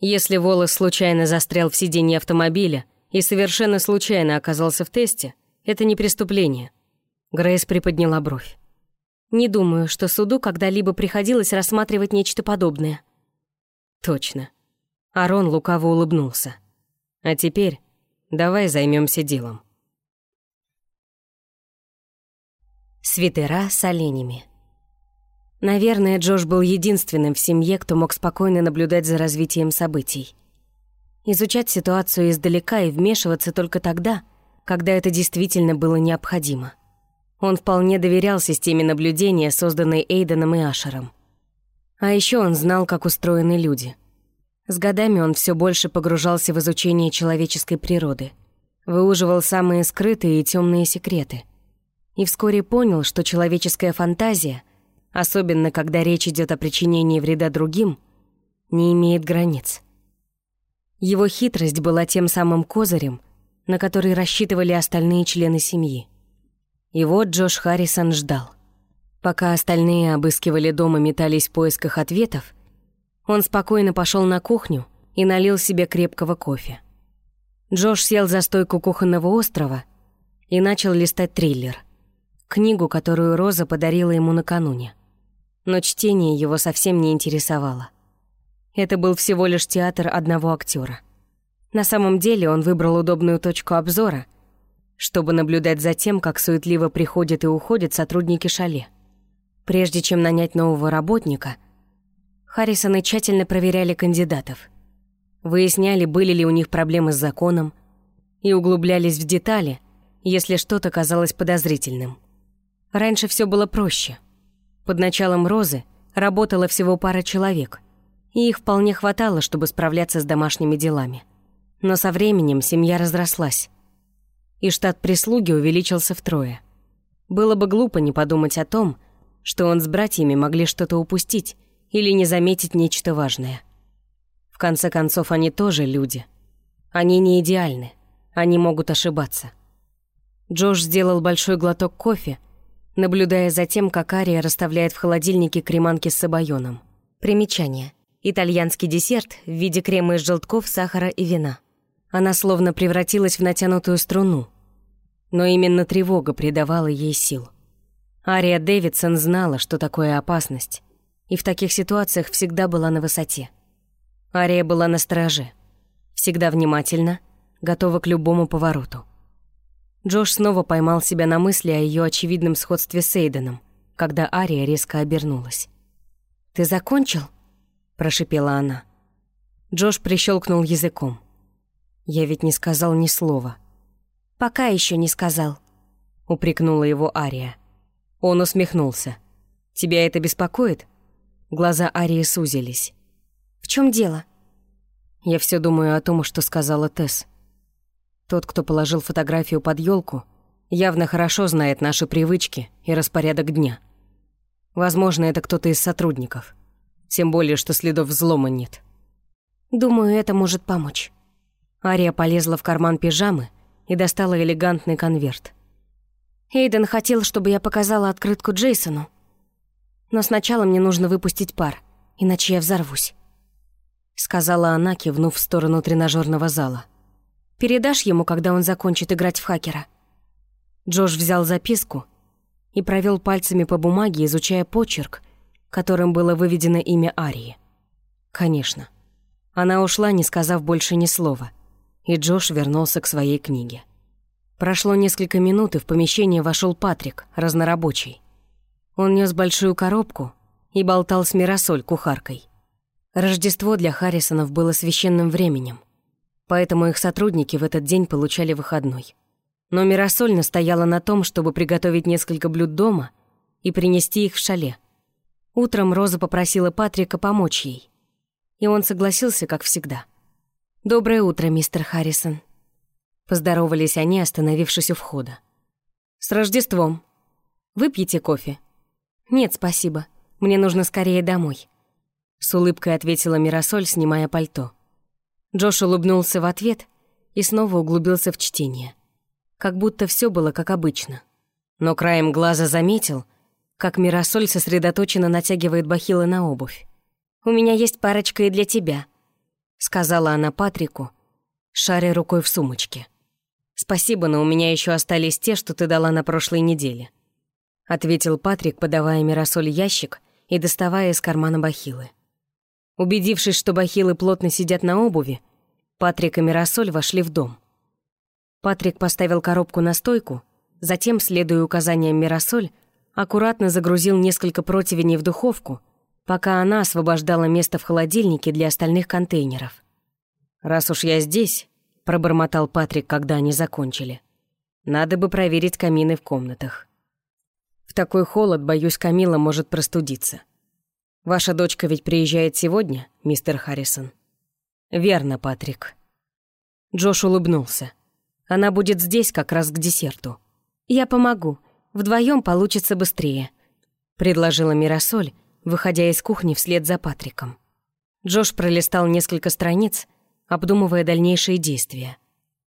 Если волос случайно застрял в сиденье автомобиля и совершенно случайно оказался в тесте, это не преступление». Грейс приподняла бровь. Не думаю, что суду когда-либо приходилось рассматривать нечто подобное. Точно. Арон лукаво улыбнулся. А теперь давай займемся делом. Свитера с оленями. Наверное, Джош был единственным в семье, кто мог спокойно наблюдать за развитием событий. Изучать ситуацию издалека и вмешиваться только тогда, когда это действительно было необходимо. Он вполне доверял системе наблюдения, созданной Эйденом и Ашером. А еще он знал, как устроены люди. С годами он все больше погружался в изучение человеческой природы, выуживал самые скрытые и темные секреты. И вскоре понял, что человеческая фантазия, особенно когда речь идет о причинении вреда другим, не имеет границ. Его хитрость была тем самым козырем, на который рассчитывали остальные члены семьи. И вот Джош Харрисон ждал. Пока остальные обыскивали дом и метались в поисках ответов, он спокойно пошел на кухню и налил себе крепкого кофе. Джош сел за стойку кухонного острова и начал листать триллер. Книгу, которую Роза подарила ему накануне. Но чтение его совсем не интересовало. Это был всего лишь театр одного актера. На самом деле он выбрал удобную точку обзора — чтобы наблюдать за тем, как суетливо приходят и уходят сотрудники шале. Прежде чем нанять нового работника, Харрисоны тщательно проверяли кандидатов. Выясняли, были ли у них проблемы с законом, и углублялись в детали, если что-то казалось подозрительным. Раньше все было проще. Под началом Розы работало всего пара человек, и их вполне хватало, чтобы справляться с домашними делами. Но со временем семья разрослась, и штат прислуги увеличился втрое. Было бы глупо не подумать о том, что он с братьями могли что-то упустить или не заметить нечто важное. В конце концов, они тоже люди. Они не идеальны, они могут ошибаться. Джош сделал большой глоток кофе, наблюдая за тем, как Ария расставляет в холодильнике креманки с сабайоном. Примечание. Итальянский десерт в виде крема из желтков, сахара и вина. Она словно превратилась в натянутую струну. Но именно тревога придавала ей сил. Ария Дэвидсон знала, что такое опасность, и в таких ситуациях всегда была на высоте. Ария была на страже, всегда внимательна, готова к любому повороту. Джош снова поймал себя на мысли о ее очевидном сходстве с Эйденом, когда Ария резко обернулась. «Ты закончил?» – прошипела она. Джош прищелкнул языком. «Я ведь не сказал ни слова». «Пока еще не сказал», – упрекнула его Ария. Он усмехнулся. «Тебя это беспокоит?» Глаза Арии сузились. «В чем дело?» Я все думаю о том, что сказала Тесс. Тот, кто положил фотографию под елку, явно хорошо знает наши привычки и распорядок дня. Возможно, это кто-то из сотрудников. Тем более, что следов взлома нет. Думаю, это может помочь. Ария полезла в карман пижамы и достала элегантный конверт. Эйден хотел, чтобы я показала открытку Джейсону. Но сначала мне нужно выпустить пар, иначе я взорвусь. Сказала она, кивнув в сторону тренажерного зала. Передашь ему, когда он закончит играть в хакера?» Джош взял записку и провел пальцами по бумаге, изучая почерк, которым было выведено имя Арии. «Конечно». Она ушла, не сказав больше ни слова, и Джош вернулся к своей книге. Прошло несколько минут, и в помещение вошел Патрик, разнорабочий. Он нес большую коробку и болтал с Миросоль кухаркой. Рождество для Харрисонов было священным временем — поэтому их сотрудники в этот день получали выходной. Но Миросоль настояла на том, чтобы приготовить несколько блюд дома и принести их в шале. Утром Роза попросила Патрика помочь ей, и он согласился, как всегда. «Доброе утро, мистер Харрисон». Поздоровались они, остановившись у входа. «С Рождеством. Выпьете кофе?» «Нет, спасибо. Мне нужно скорее домой», — с улыбкой ответила Миросоль, снимая пальто. Джош улыбнулся в ответ и снова углубился в чтение. Как будто все было как обычно. Но краем глаза заметил, как Миросоль сосредоточенно натягивает бахилы на обувь. «У меня есть парочка и для тебя», — сказала она Патрику, шаря рукой в сумочке. «Спасибо, но у меня еще остались те, что ты дала на прошлой неделе», — ответил Патрик, подавая Миросоль ящик и доставая из кармана бахилы. Убедившись, что бахилы плотно сидят на обуви, Патрик и Миросоль вошли в дом. Патрик поставил коробку на стойку, затем, следуя указаниям Миросоль, аккуратно загрузил несколько противней в духовку, пока она освобождала место в холодильнике для остальных контейнеров. «Раз уж я здесь», — пробормотал Патрик, когда они закончили, «надо бы проверить камины в комнатах. В такой холод, боюсь, Камила может простудиться». Ваша дочка ведь приезжает сегодня, мистер Харрисон?» «Верно, Патрик». Джош улыбнулся. «Она будет здесь как раз к десерту». «Я помогу. Вдвоем получится быстрее», — предложила Миросоль, выходя из кухни вслед за Патриком. Джош пролистал несколько страниц, обдумывая дальнейшие действия.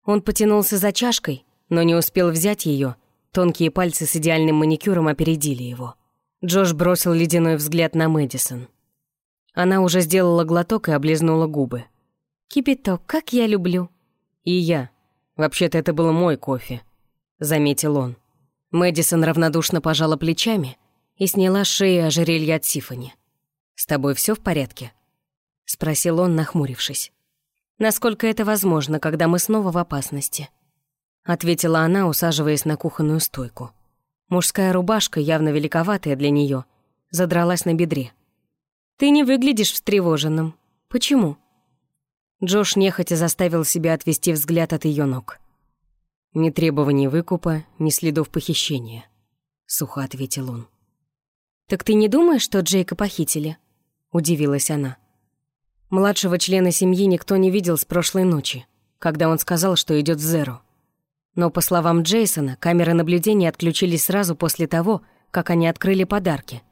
Он потянулся за чашкой, но не успел взять ее. Тонкие пальцы с идеальным маникюром опередили его. Джош бросил ледяной взгляд на Мэдисон. Она уже сделала глоток и облизнула губы. «Кипяток, как я люблю!» «И я. Вообще-то это был мой кофе», — заметил он. Мэдисон равнодушно пожала плечами и сняла с шеи ожерелье от Сифани. «С тобой все в порядке?» — спросил он, нахмурившись. «Насколько это возможно, когда мы снова в опасности?» — ответила она, усаживаясь на кухонную стойку. Мужская рубашка, явно великоватая для нее, задралась на бедре. «Ты не выглядишь встревоженным. Почему?» Джош нехотя заставил себя отвести взгляд от ее ног. «Ни требований выкупа, ни следов похищения», — сухо ответил он. «Так ты не думаешь, что Джейка похитили?» — удивилась она. Младшего члена семьи никто не видел с прошлой ночи, когда он сказал, что идет в Зеро. Но, по словам Джейсона, камеры наблюдения отключились сразу после того, как они открыли подарки.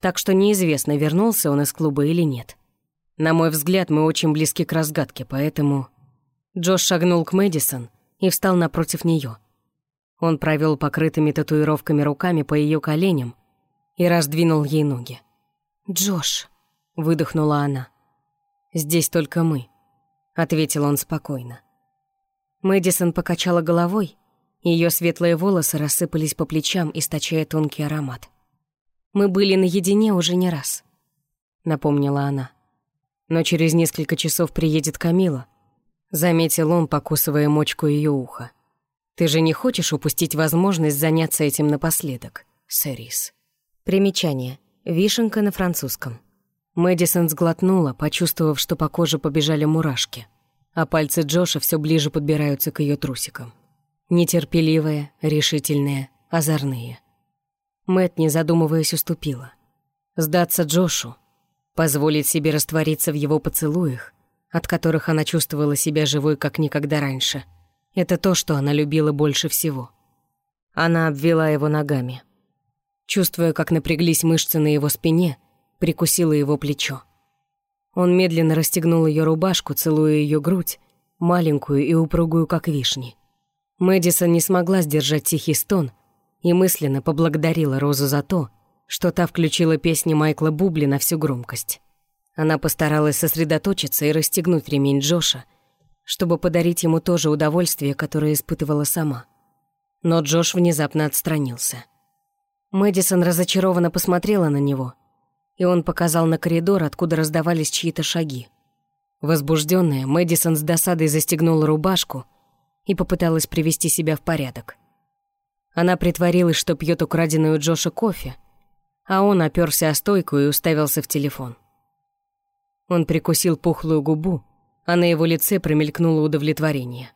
Так что неизвестно, вернулся он из клуба или нет. На мой взгляд, мы очень близки к разгадке, поэтому... Джош шагнул к Мэдисон и встал напротив нее. Он провел покрытыми татуировками руками по ее коленям и раздвинул ей ноги. «Джош», — выдохнула она. «Здесь только мы», — ответил он спокойно. Мэдисон покачала головой, её светлые волосы рассыпались по плечам, источая тонкий аромат. «Мы были наедине уже не раз. напомнила она. «Но через несколько часов приедет Камила», — заметил он, покусывая мочку ее уха. «Ты же не хочешь упустить возможность заняться этим напоследок, Сэрис?» Примечание. Вишенка на французском. Мэдисон сглотнула, почувствовав, что по коже побежали мурашки, а пальцы Джоша все ближе подбираются к ее трусикам. Нетерпеливые, решительные, озорные. Мэт, не задумываясь, уступила. Сдаться Джошу, позволить себе раствориться в его поцелуях, от которых она чувствовала себя живой как никогда раньше. Это то, что она любила больше всего. Она обвела его ногами. Чувствуя, как напряглись мышцы на его спине, прикусила его плечо. Он медленно расстегнул ее рубашку, целуя ее грудь, маленькую и упругую, как вишни. Мэдисон не смогла сдержать тихий стон, и мысленно поблагодарила Розу за то, что та включила песни Майкла Бубли на всю громкость. Она постаралась сосредоточиться и расстегнуть ремень Джоша, чтобы подарить ему то же удовольствие, которое испытывала сама. Но Джош внезапно отстранился. Мэдисон разочарованно посмотрела на него, и он показал на коридор, откуда раздавались чьи-то шаги. Возбужденная, Мэдисон с досадой застегнула рубашку и попыталась привести себя в порядок. Она притворилась, что пьет украденную Джоша кофе, а он оперся о стойку и уставился в телефон. Он прикусил пухлую губу, а на его лице промелькнуло удовлетворение.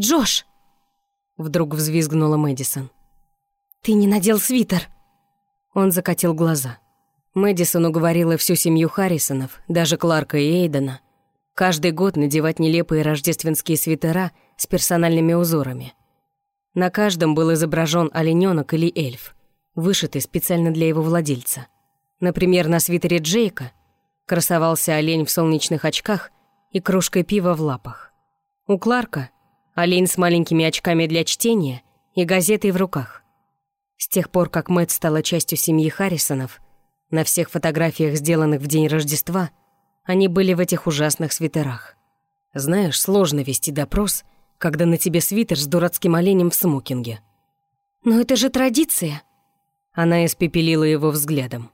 «Джош!» — вдруг взвизгнула Мэдисон. «Ты не надел свитер!» Он закатил глаза. Мэдисон уговорила всю семью Харрисонов, даже Кларка и Эйдена, каждый год надевать нелепые рождественские свитера с персональными узорами — на каждом был изображен олененок или эльф, вышитый специально для его владельца. Например, на свитере Джейка красовался олень в солнечных очках и кружкой пива в лапах. У Кларка — олень с маленькими очками для чтения и газетой в руках. С тех пор, как Мэтт стала частью семьи Харрисонов, на всех фотографиях, сделанных в день Рождества, они были в этих ужасных свитерах. Знаешь, сложно вести допрос — когда на тебе свитер с дурацким оленем в смокинге. «Но это же традиция!» Она испепелила его взглядом.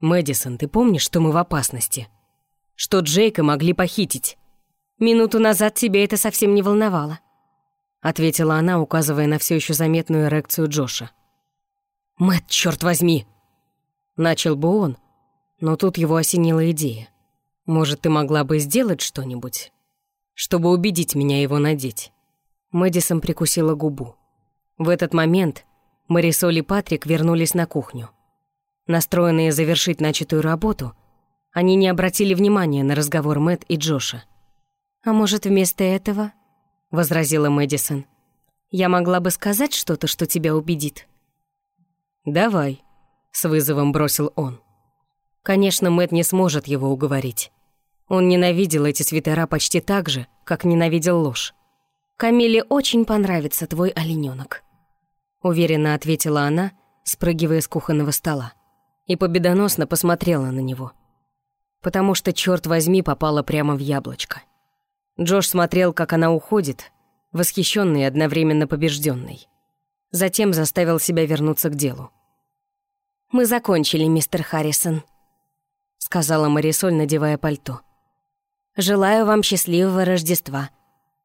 «Мэдисон, ты помнишь, что мы в опасности? Что Джейка могли похитить?» «Минуту назад тебя это совсем не волновало», ответила она, указывая на все еще заметную эрекцию Джоша. «Мэтт, черт возьми!» Начал бы он, но тут его осенила идея. «Может, ты могла бы сделать что-нибудь?» чтобы убедить меня его надеть. Мэдисон прикусила губу. В этот момент Марисоль и Патрик вернулись на кухню. Настроенные завершить начатую работу, они не обратили внимания на разговор Мэт и Джоша. «А может, вместо этого?» — возразила Мэдисон. «Я могла бы сказать что-то, что тебя убедит». «Давай», — с вызовом бросил он. Конечно, Мэт не сможет его уговорить. Он ненавидел эти свитера почти так же, как ненавидел ложь. «Камиле очень понравится твой оленёнок», — уверенно ответила она, спрыгивая с кухонного стола, и победоносно посмотрела на него. Потому что, черт возьми, попала прямо в яблочко. Джош смотрел, как она уходит, восхищенный и одновременно побежденный. Затем заставил себя вернуться к делу. «Мы закончили, мистер Харрисон», — сказала Марисоль, надевая пальто. Желаю вам счастливого Рождества.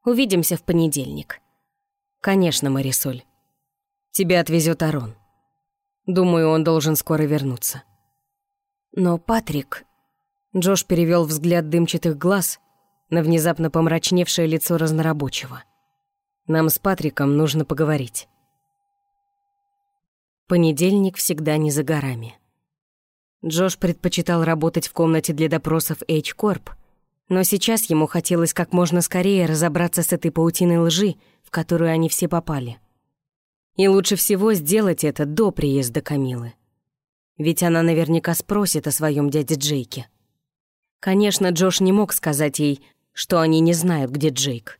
Увидимся в понедельник». «Конечно, Марисоль. Тебя отвезет Арон. Думаю, он должен скоро вернуться». «Но Патрик...» Джош перевел взгляд дымчатых глаз на внезапно помрачневшее лицо разнорабочего. «Нам с Патриком нужно поговорить». Понедельник всегда не за горами. Джош предпочитал работать в комнате для допросов H-Corp, но сейчас ему хотелось как можно скорее разобраться с этой паутиной лжи, в которую они все попали. И лучше всего сделать это до приезда Камилы. Ведь она наверняка спросит о своем дяде Джейке. Конечно, Джош не мог сказать ей, что они не знают, где Джейк.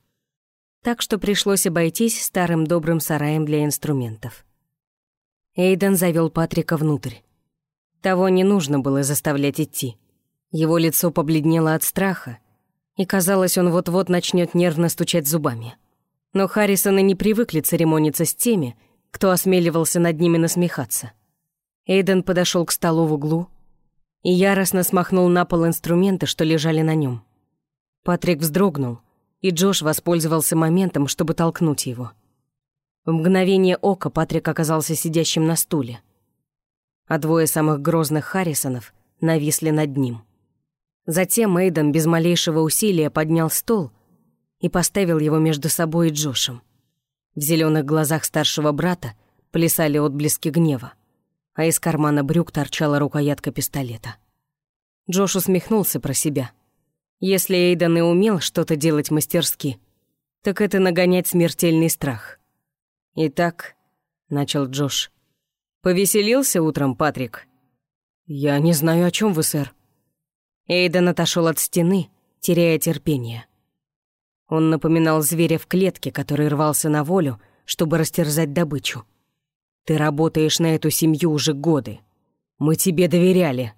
Так что пришлось обойтись старым добрым сараем для инструментов. Эйден завел Патрика внутрь. Того не нужно было заставлять идти. Его лицо побледнело от страха, и казалось, он вот-вот начнет нервно стучать зубами. Но Харрисоны не привыкли церемониться с теми, кто осмеливался над ними насмехаться. Эйден подошел к столу в углу, и яростно смахнул на пол инструменты, что лежали на нем. Патрик вздрогнул, и Джош воспользовался моментом, чтобы толкнуть его. В мгновение ока Патрик оказался сидящим на стуле, а двое самых грозных Харрисонов нависли над ним. Затем Эйден без малейшего усилия поднял стол и поставил его между собой и Джошем. В зеленых глазах старшего брата плясали отблески гнева, а из кармана брюк торчала рукоятка пистолета. Джош усмехнулся про себя. Если Эйден и умел что-то делать мастерски, так это нагонять смертельный страх. «Итак», — начал Джош, — «повеселился утром, Патрик?» «Я не знаю, о чем вы, сэр». Эйден отошел от стены, теряя терпение. Он напоминал зверя в клетке, который рвался на волю, чтобы растерзать добычу. «Ты работаешь на эту семью уже годы. Мы тебе доверяли».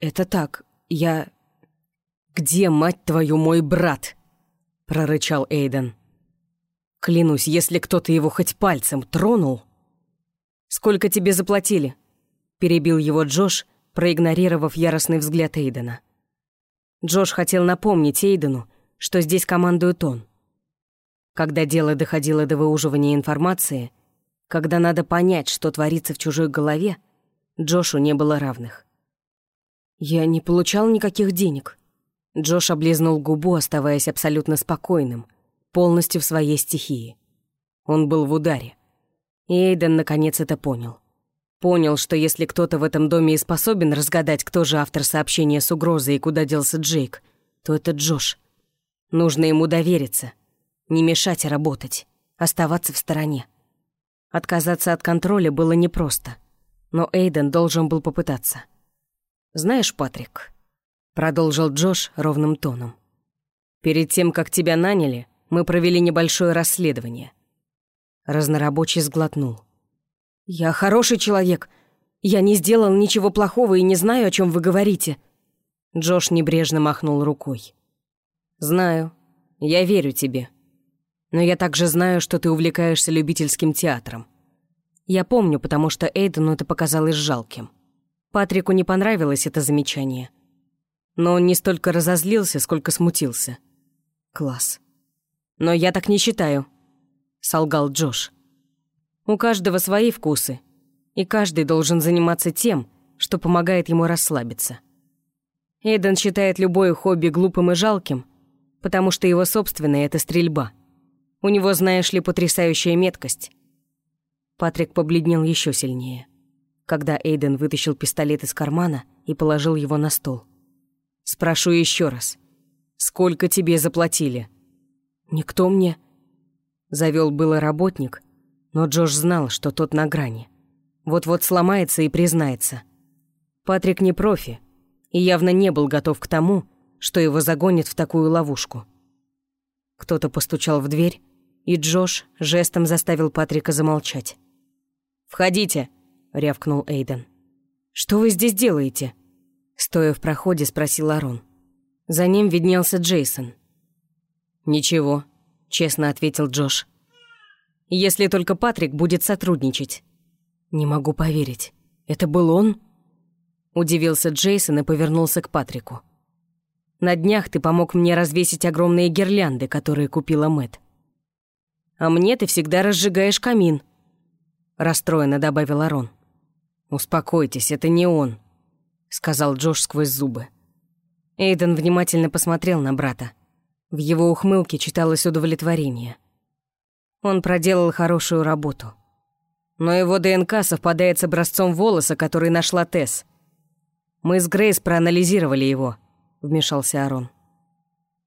«Это так, я...» «Где, мать твою, мой брат?» — прорычал Эйден. Клянусь, если кто-то его хоть пальцем тронул... «Сколько тебе заплатили?» — перебил его Джош, проигнорировав яростный взгляд Эйдена. Джош хотел напомнить Эйдену, что здесь командует он. Когда дело доходило до выуживания информации, когда надо понять, что творится в чужой голове, Джошу не было равных. «Я не получал никаких денег». Джош облизнул губу, оставаясь абсолютно спокойным, полностью в своей стихии. Он был в ударе. И Эйден наконец это понял. Понял, что если кто-то в этом доме и способен разгадать, кто же автор сообщения с угрозой и куда делся Джейк, то это Джош. Нужно ему довериться. Не мешать работать. Оставаться в стороне. Отказаться от контроля было непросто. Но Эйден должен был попытаться. «Знаешь, Патрик», — продолжил Джош ровным тоном, «перед тем, как тебя наняли, мы провели небольшое расследование». Разнорабочий сглотнул. «Я хороший человек. Я не сделал ничего плохого и не знаю, о чем вы говорите». Джош небрежно махнул рукой. «Знаю. Я верю тебе. Но я также знаю, что ты увлекаешься любительским театром. Я помню, потому что Эйдену это показалось жалким. Патрику не понравилось это замечание. Но он не столько разозлился, сколько смутился. Класс. «Но я так не считаю», — солгал Джош. «У каждого свои вкусы, и каждый должен заниматься тем, что помогает ему расслабиться. Эйден считает любое хобби глупым и жалким, потому что его собственное — это стрельба. У него, знаешь ли, потрясающая меткость». Патрик побледнел еще сильнее, когда Эйден вытащил пистолет из кармана и положил его на стол. «Спрошу еще раз. Сколько тебе заплатили?» «Никто мне...» Завел было работник, но Джош знал, что тот на грани. Вот-вот сломается и признается. Патрик не профи и явно не был готов к тому, что его загонит в такую ловушку. Кто-то постучал в дверь, и Джош жестом заставил Патрика замолчать. «Входите!» — рявкнул Эйден. «Что вы здесь делаете?» Стоя в проходе, спросил Арон. За ним виднелся Джейсон — «Ничего», — честно ответил Джош. «Если только Патрик будет сотрудничать». «Не могу поверить. Это был он?» Удивился Джейсон и повернулся к Патрику. «На днях ты помог мне развесить огромные гирлянды, которые купила Мэт. «А мне ты всегда разжигаешь камин», — расстроенно добавил Арон. «Успокойтесь, это не он», — сказал Джош сквозь зубы. Эйден внимательно посмотрел на брата. В его ухмылке читалось удовлетворение. Он проделал хорошую работу. Но его ДНК совпадает с образцом волоса, который нашла Тесс. Мы с Грейс проанализировали его, вмешался Арон.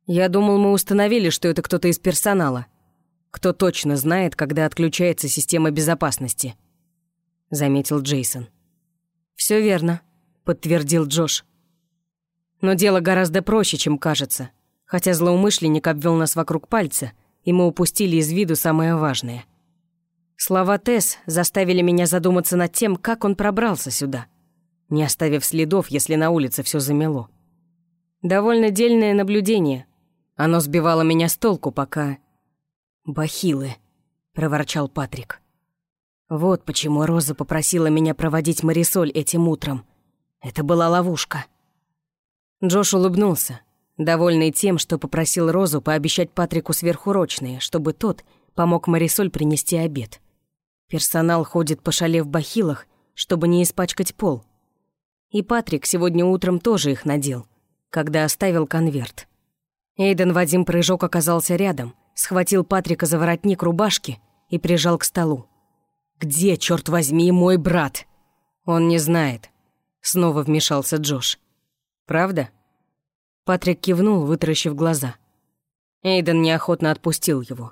Я думал, мы установили, что это кто-то из персонала. Кто точно знает, когда отключается система безопасности, заметил Джейсон. Все верно, подтвердил Джош. Но дело гораздо проще, чем кажется хотя злоумышленник обвел нас вокруг пальца, и мы упустили из виду самое важное. Слова Тесс заставили меня задуматься над тем, как он пробрался сюда, не оставив следов, если на улице все замело. Довольно дельное наблюдение. Оно сбивало меня с толку, пока... «Бахилы», — проворчал Патрик. «Вот почему Роза попросила меня проводить Марисоль этим утром. Это была ловушка. Джош улыбнулся, довольный тем, что попросил Розу пообещать Патрику сверхурочные, чтобы тот помог Марисоль принести обед. Персонал ходит по шале в бахилах, чтобы не испачкать пол. И Патрик сегодня утром тоже их надел, когда оставил конверт. Эйден в один прыжок оказался рядом, схватил Патрика за воротник рубашки и прижал к столу. «Где, черт возьми, мой брат?» «Он не знает», — снова вмешался Джош. «Правда?» Патрик кивнул, вытаращив глаза. Эйден неохотно отпустил его.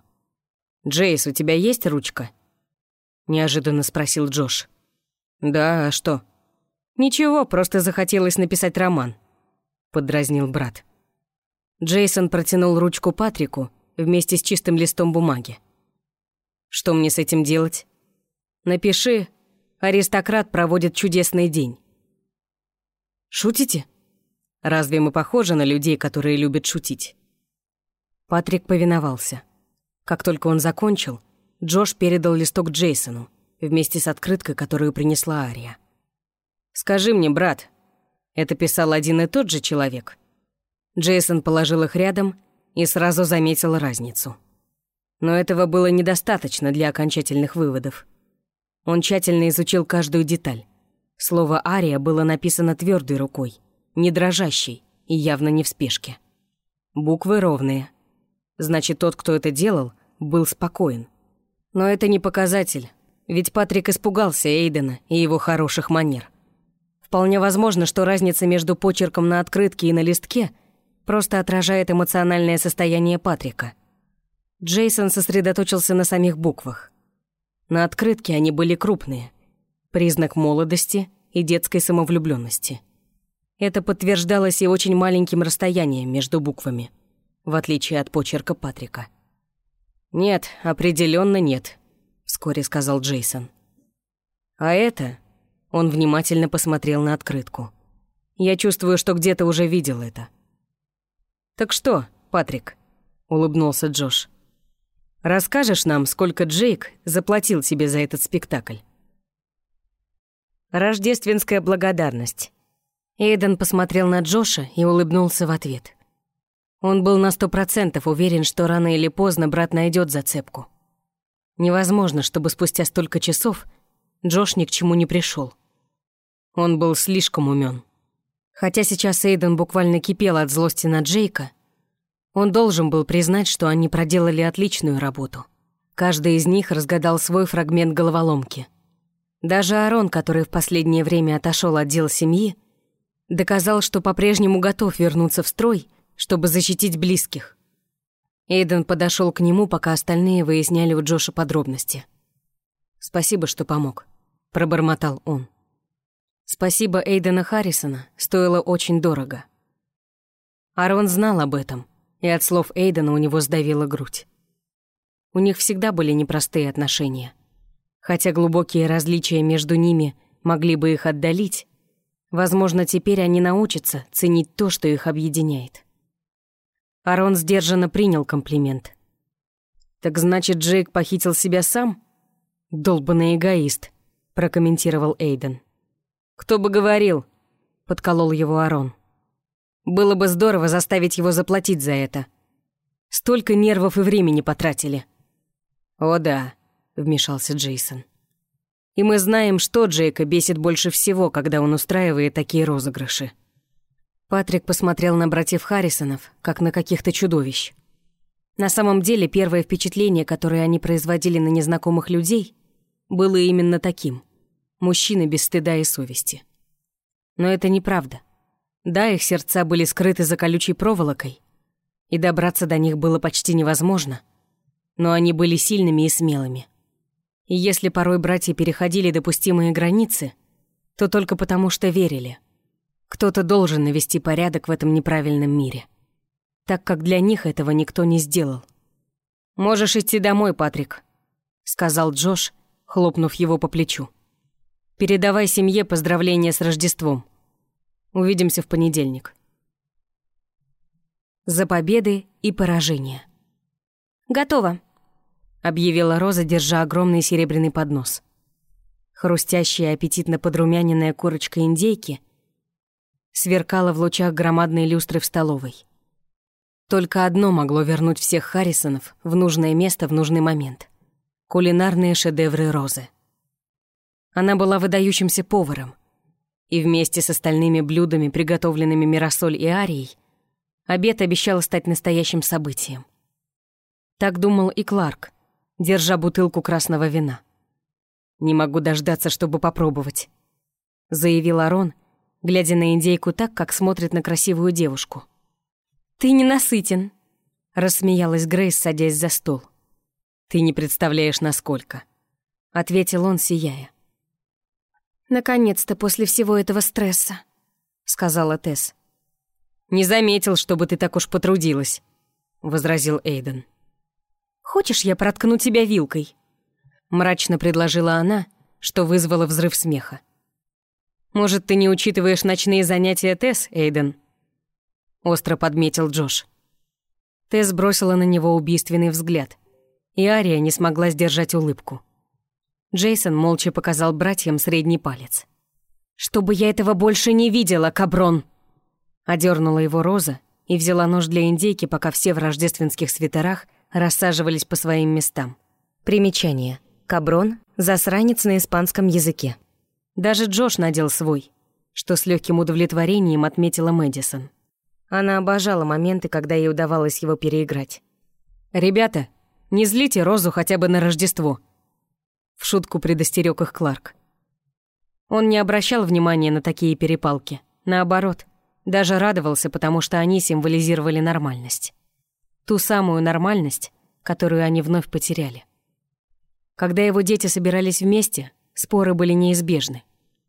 «Джейс, у тебя есть ручка?» Неожиданно спросил Джош. «Да, а что?» «Ничего, просто захотелось написать роман», — подразнил брат. Джейсон протянул ручку Патрику вместе с чистым листом бумаги. «Что мне с этим делать?» «Напиши, аристократ проводит чудесный день». «Шутите?» Разве мы похожи на людей, которые любят шутить?» Патрик повиновался. Как только он закончил, Джош передал листок Джейсону вместе с открыткой, которую принесла Ария. «Скажи мне, брат, это писал один и тот же человек?» Джейсон положил их рядом и сразу заметил разницу. Но этого было недостаточно для окончательных выводов. Он тщательно изучил каждую деталь. Слово «Ария» было написано твердой рукой, не дрожащий и явно не в спешке. Буквы ровные. Значит, тот, кто это делал, был спокоен. Но это не показатель, ведь Патрик испугался Эйдена и его хороших манер. Вполне возможно, что разница между почерком на открытке и на листке просто отражает эмоциональное состояние Патрика. Джейсон сосредоточился на самих буквах. На открытке они были крупные, признак молодости и детской самовлюбленности. Это подтверждалось и очень маленьким расстоянием между буквами, в отличие от почерка Патрика. «Нет, определенно нет», — вскоре сказал Джейсон. «А это...» — он внимательно посмотрел на открытку. «Я чувствую, что где-то уже видел это». «Так что, Патрик?» — улыбнулся Джош. «Расскажешь нам, сколько Джейк заплатил тебе за этот спектакль?» Рождественская благодарность. Эйден посмотрел на Джоша и улыбнулся в ответ. Он был на сто процентов уверен, что рано или поздно брат найдет зацепку. Невозможно, чтобы спустя столько часов Джош ни к чему не пришел. Он был слишком умен. Хотя сейчас Эйден буквально кипел от злости на Джейка, он должен был признать, что они проделали отличную работу. Каждый из них разгадал свой фрагмент головоломки. Даже Арон, который в последнее время отошел от дел семьи, Доказал, что по-прежнему готов вернуться в строй, чтобы защитить близких. Эйден подошел к нему, пока остальные выясняли у Джоша подробности. «Спасибо, что помог», — пробормотал он. Спасибо Эйдена Харрисона стоило очень дорого. Арон знал об этом, и от слов Эйдена у него сдавила грудь. У них всегда были непростые отношения. Хотя глубокие различия между ними могли бы их отдалить, Возможно, теперь они научатся ценить то, что их объединяет. Арон сдержанно принял комплимент. «Так значит, Джейк похитил себя сам?» «Долбанный эгоист», — прокомментировал Эйден. «Кто бы говорил?» — подколол его Арон. «Было бы здорово заставить его заплатить за это. Столько нервов и времени потратили». «О да», — вмешался Джейсон. И мы знаем, что Джейка бесит больше всего, когда он устраивает такие розыгрыши. Патрик посмотрел на братьев Харрисонов, как на каких-то чудовищ. На самом деле, первое впечатление, которое они производили на незнакомых людей, было именно таким. Мужчины без стыда и совести. Но это неправда. Да, их сердца были скрыты за колючей проволокой, и добраться до них было почти невозможно, но они были сильными и смелыми. И если порой братья переходили допустимые границы, то только потому, что верили. Кто-то должен навести порядок в этом неправильном мире. Так как для них этого никто не сделал. «Можешь идти домой, Патрик», — сказал Джош, хлопнув его по плечу. «Передавай семье поздравления с Рождеством. Увидимся в понедельник». За победы и поражения. «Готово», объявила Роза, держа огромный серебряный поднос. Хрустящая аппетитно подрумяненная корочка индейки сверкала в лучах громадной люстры в столовой. Только одно могло вернуть всех Харрисонов в нужное место в нужный момент. Кулинарные шедевры Розы. Она была выдающимся поваром, и вместе с остальными блюдами, приготовленными Миросоль и Арией, обед обещал стать настоящим событием. Так думал и Кларк, держа бутылку красного вина. «Не могу дождаться, чтобы попробовать», — заявил Арон, глядя на индейку так, как смотрит на красивую девушку. «Ты ненасытен», — рассмеялась Грейс, садясь за стол. «Ты не представляешь, насколько», — ответил он, сияя. «Наконец-то после всего этого стресса», — сказала Тесс. «Не заметил, чтобы ты так уж потрудилась», — возразил Эйден. «Хочешь, я проткну тебя вилкой?» Мрачно предложила она, что вызвало взрыв смеха. «Может, ты не учитываешь ночные занятия Тесс, Эйден?» Остро подметил Джош. Тесс бросила на него убийственный взгляд, и Ария не смогла сдержать улыбку. Джейсон молча показал братьям средний палец. «Чтобы я этого больше не видела, каброн!» Одернула его Роза и взяла нож для индейки, пока все в рождественских свитерах рассаживались по своим местам. Примечание. Каброн – засранец на испанском языке. Даже Джош надел свой, что с легким удовлетворением отметила Мэдисон. Она обожала моменты, когда ей удавалось его переиграть. «Ребята, не злите Розу хотя бы на Рождество», в шутку предостерег их Кларк. Он не обращал внимания на такие перепалки. Наоборот, даже радовался, потому что они символизировали нормальность. Ту самую нормальность, которую они вновь потеряли. Когда его дети собирались вместе, споры были неизбежны.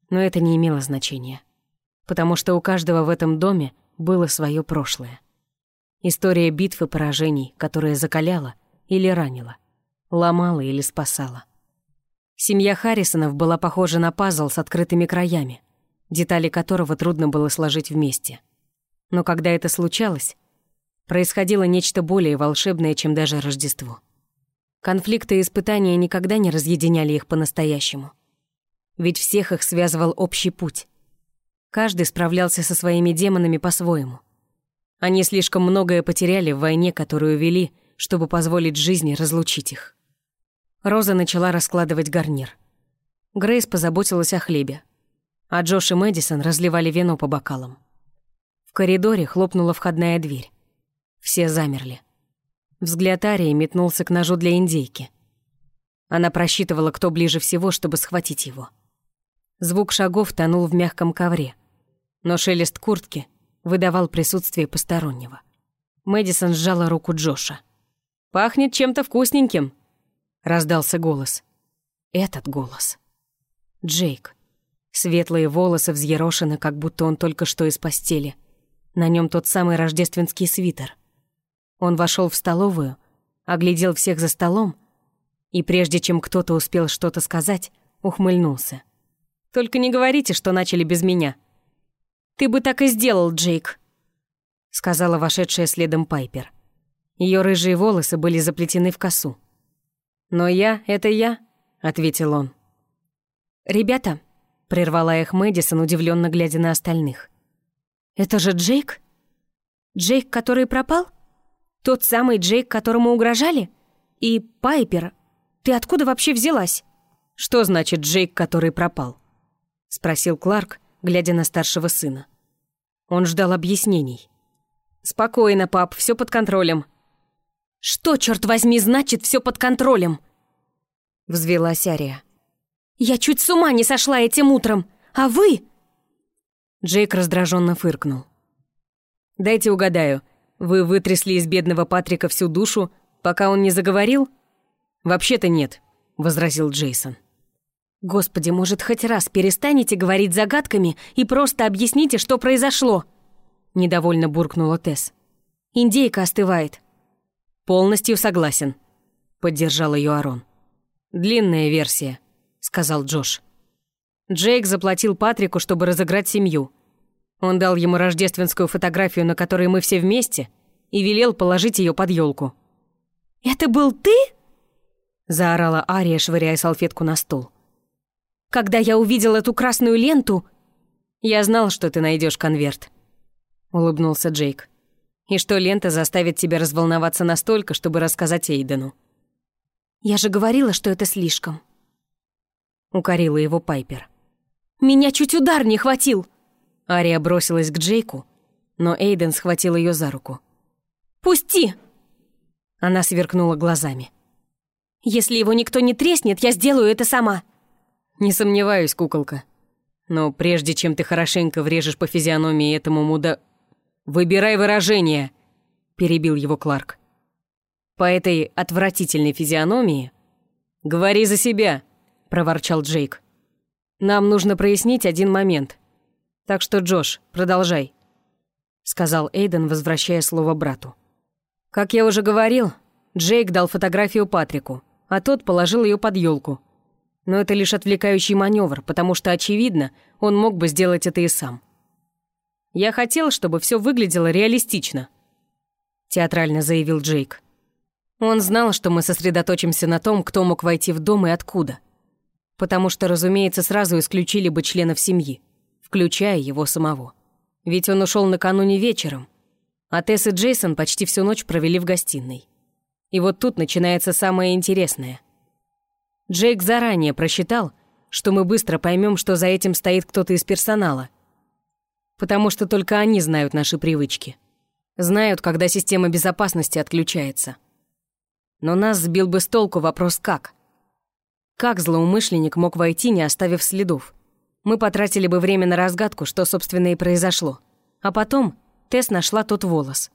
Но это не имело значения. Потому что у каждого в этом доме было свое прошлое. История битв и поражений, которая закаляла или ранила, ломала или спасала. Семья Харрисонов была похожа на пазл с открытыми краями, детали которого трудно было сложить вместе. Но когда это случалось, происходило нечто более волшебное, чем даже Рождество. Конфликты и испытания никогда не разъединяли их по-настоящему. Ведь всех их связывал общий путь. Каждый справлялся со своими демонами по-своему. Они слишком многое потеряли в войне, которую вели, чтобы позволить жизни разлучить их. Роза начала раскладывать гарнир. Грейс позаботилась о хлебе, а Джош и Мэдисон разливали вино по бокалам. В коридоре хлопнула входная дверь. Все замерли. Взгляд Арии метнулся к ножу для индейки. Она просчитывала, кто ближе всего, чтобы схватить его. Звук шагов тонул в мягком ковре, но шелест куртки выдавал присутствие постороннего. Мэдисон сжала руку Джоша. «Пахнет чем-то вкусненьким», раздался голос. Этот голос. Джейк. Светлые волосы взъерошены, как будто он только что из постели. На нем тот самый рождественский свитер. Он вошел в столовую, оглядел всех за столом и, прежде чем кто-то успел что-то сказать, ухмыльнулся. «Только не говорите, что начали без меня». «Ты бы так и сделал, Джейк», — сказала вошедшая следом Пайпер. Ее рыжие волосы были заплетены в косу. «Но я — это я», — ответил он. «Ребята», — прервала их Мэдисон, удивленно глядя на остальных. «Это же Джейк? Джейк, который пропал? Тот самый Джейк, которому угрожали? И Пайпер, ты откуда вообще взялась?» «Что значит Джейк, который пропал?» — спросил Кларк, глядя на старшего сына. Он ждал объяснений. «Спокойно, пап, все под контролем», «Что, черт возьми, значит все под контролем?» Взвелась Ария. «Я чуть с ума не сошла этим утром, а вы...» Джейк раздраженно фыркнул. «Дайте угадаю, вы вытрясли из бедного Патрика всю душу, пока он не заговорил?» «Вообще-то нет», — возразил Джейсон. «Господи, может, хоть раз перестанете говорить загадками и просто объясните, что произошло?» Недовольно буркнула Тесс. «Индейка остывает. «Полностью согласен», — поддержал ее Арон. «Длинная версия», — сказал Джош. Джейк заплатил Патрику, чтобы разыграть семью. Он дал ему рождественскую фотографию, на которой мы все вместе, и велел положить ее под елку. «Это был ты?» — заорала Ария, швыряя салфетку на стол. «Когда я увидел эту красную ленту, «Я знал, что ты найдешь конверт», — улыбнулся Джейк. «И что лента заставит тебя разволноваться настолько, чтобы рассказать Эйдену». «Я же говорила, что это слишком», — укорила его Пайпер. «Меня чуть удар не хватил!» Ария бросилась к Джейку, но Эйден схватил ее за руку. «Пусти!» Она сверкнула глазами. «Если его никто не треснет, я сделаю это сама!» «Не сомневаюсь, куколка. Но прежде чем ты хорошенько врежешь по физиономии этому муда...» «Выбирай выражение!» — перебил его Кларк. «По этой отвратительной физиономии...» «Говори за себя!» — проворчал Джейк. «Нам нужно прояснить один момент. Так что, Джош, продолжай», — сказал Эйден, возвращая слово брату. Как я уже говорил, Джейк дал фотографию Патрику, а тот положил ее под елку. Но это лишь отвлекающий маневр, потому что, очевидно, он мог бы сделать это и сам. «Я хотел, чтобы все выглядело реалистично», — театрально заявил Джейк. Он знал, что мы сосредоточимся на том, кто мог войти в дом и откуда. Потому что, разумеется, сразу исключили бы членов семьи, включая его самого. Ведь он ушел накануне вечером, а Тесс и Джейсон почти всю ночь провели в гостиной. И вот тут начинается самое интересное. Джейк заранее просчитал, что мы быстро поймем, что за этим стоит кто-то из персонала. Потому что только они знают наши привычки. Знают, когда система безопасности отключается. Но нас сбил бы с толку вопрос «как?». Как злоумышленник мог войти, не оставив следов? Мы потратили бы время на разгадку, что, собственно, и произошло. А потом Тесс нашла тот волос.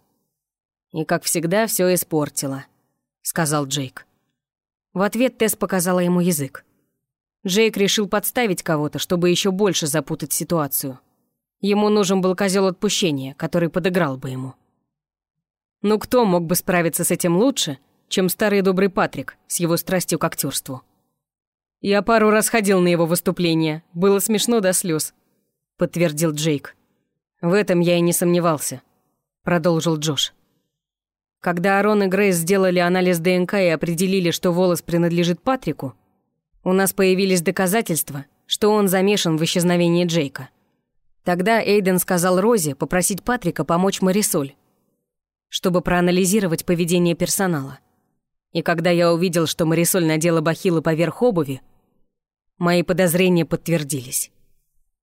«И, как всегда, все испортила», — сказал Джейк. В ответ Тесс показала ему язык. Джейк решил подставить кого-то, чтобы еще больше запутать ситуацию. Ему нужен был козел отпущения, который подыграл бы ему. Ну кто мог бы справиться с этим лучше, чем старый добрый Патрик с его страстью к актерству? Я пару раз ходил на его выступления, было смешно до слез, подтвердил Джейк. «В этом я и не сомневался», — продолжил Джош. Когда Арон и Грейс сделали анализ ДНК и определили, что волос принадлежит Патрику, у нас появились доказательства, что он замешан в исчезновении Джейка. Тогда Эйден сказал Розе попросить Патрика помочь Марисоль, чтобы проанализировать поведение персонала. И когда я увидел, что Марисоль надела бахилы поверх обуви, мои подозрения подтвердились.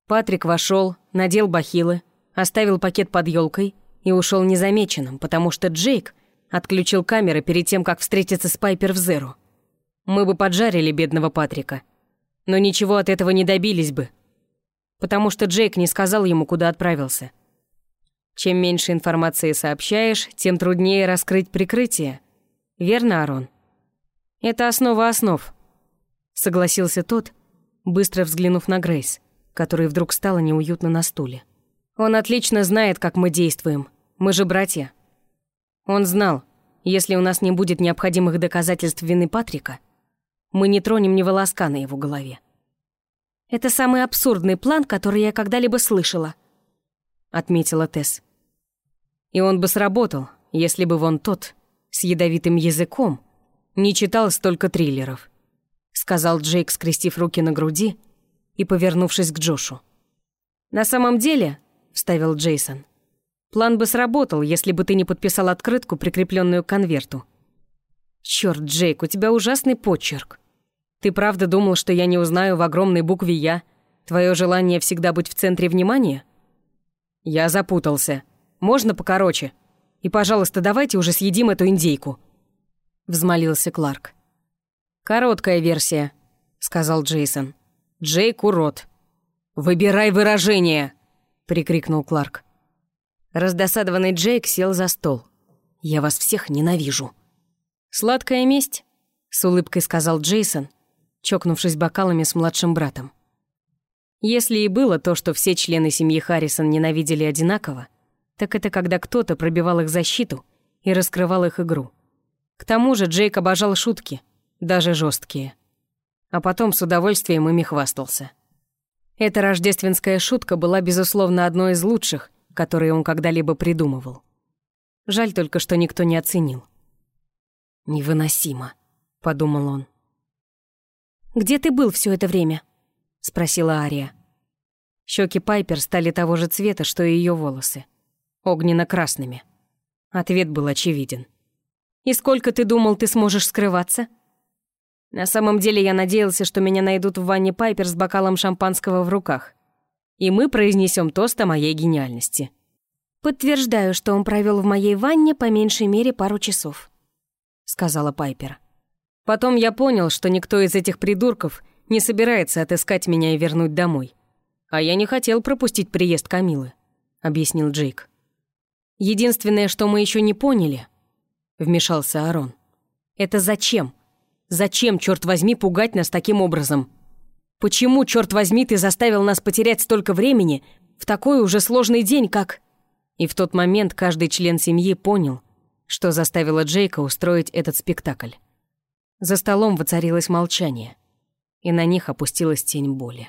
Патрик вошел, надел бахилы, оставил пакет под елкой и ушел незамеченным, потому что Джейк отключил камеры перед тем, как встретиться с Пайпер в Зеру. Мы бы поджарили бедного Патрика. Но ничего от этого не добились бы, потому что Джейк не сказал ему, куда отправился. Чем меньше информации сообщаешь, тем труднее раскрыть прикрытие. Верно, Арон? Это основа основ, согласился тот, быстро взглянув на Грейс, которой вдруг стало неуютно на стуле. Он отлично знает, как мы действуем. Мы же братья. Он знал, если у нас не будет необходимых доказательств вины Патрика, мы не тронем ни волоска на его голове. «Это самый абсурдный план, который я когда-либо слышала», — отметила Тесс. «И он бы сработал, если бы вон тот, с ядовитым языком, не читал столько триллеров», — сказал Джейк, скрестив руки на груди и повернувшись к Джошу. «На самом деле, вставил Джейсон. «План бы сработал, если бы ты не подписал открытку, прикрепленную к конверту». «Чёрт, Джейк, у тебя ужасный почерк. Ты правда думал, что я не узнаю в огромной букве «Я»? Твое желание всегда быть в центре внимания?» «Я запутался. Можно покороче? И, пожалуйста, давайте уже съедим эту индейку», — взмолился Кларк. «Короткая версия», — сказал Джейсон. «Джейк урод». «Выбирай выражение!» прикрикнул Кларк. Раздосадованный Джейк сел за стол. «Я вас всех ненавижу». «Сладкая месть», — с улыбкой сказал Джейсон, чокнувшись бокалами с младшим братом. Если и было то, что все члены семьи Харрисон ненавидели одинаково, так это когда кто-то пробивал их защиту и раскрывал их игру. К тому же Джейк обожал шутки, даже жесткие. А потом с удовольствием ими хвастался. Эта рождественская шутка была, безусловно, одной из лучших, которые он когда-либо придумывал. Жаль только, что никто не оценил. «Невыносимо», — подумал он. «Где ты был все это время?» — спросила Ария. Щеки Пайпер стали того же цвета, что и ее волосы. Огненно-красными. Ответ был очевиден. «И сколько ты думал, ты сможешь скрываться?» На самом деле я надеялся, что меня найдут в ванне Пайпер с бокалом шампанского в руках. И мы произнесем тост о моей гениальности. «Подтверждаю, что он провел в моей ванне по меньшей мере пару часов», — сказала Пайпер. Потом я понял, что никто из этих придурков не собирается отыскать меня и вернуть домой. А я не хотел пропустить приезд Камилы, объяснил Джейк. Единственное, что мы еще не поняли, вмешался Арон. Это зачем? Зачем, черт возьми, пугать нас таким образом? Почему, черт возьми, ты заставил нас потерять столько времени в такой уже сложный день, как... И в тот момент каждый член семьи понял, что заставило Джейка устроить этот спектакль. За столом воцарилось молчание, и на них опустилась тень боли.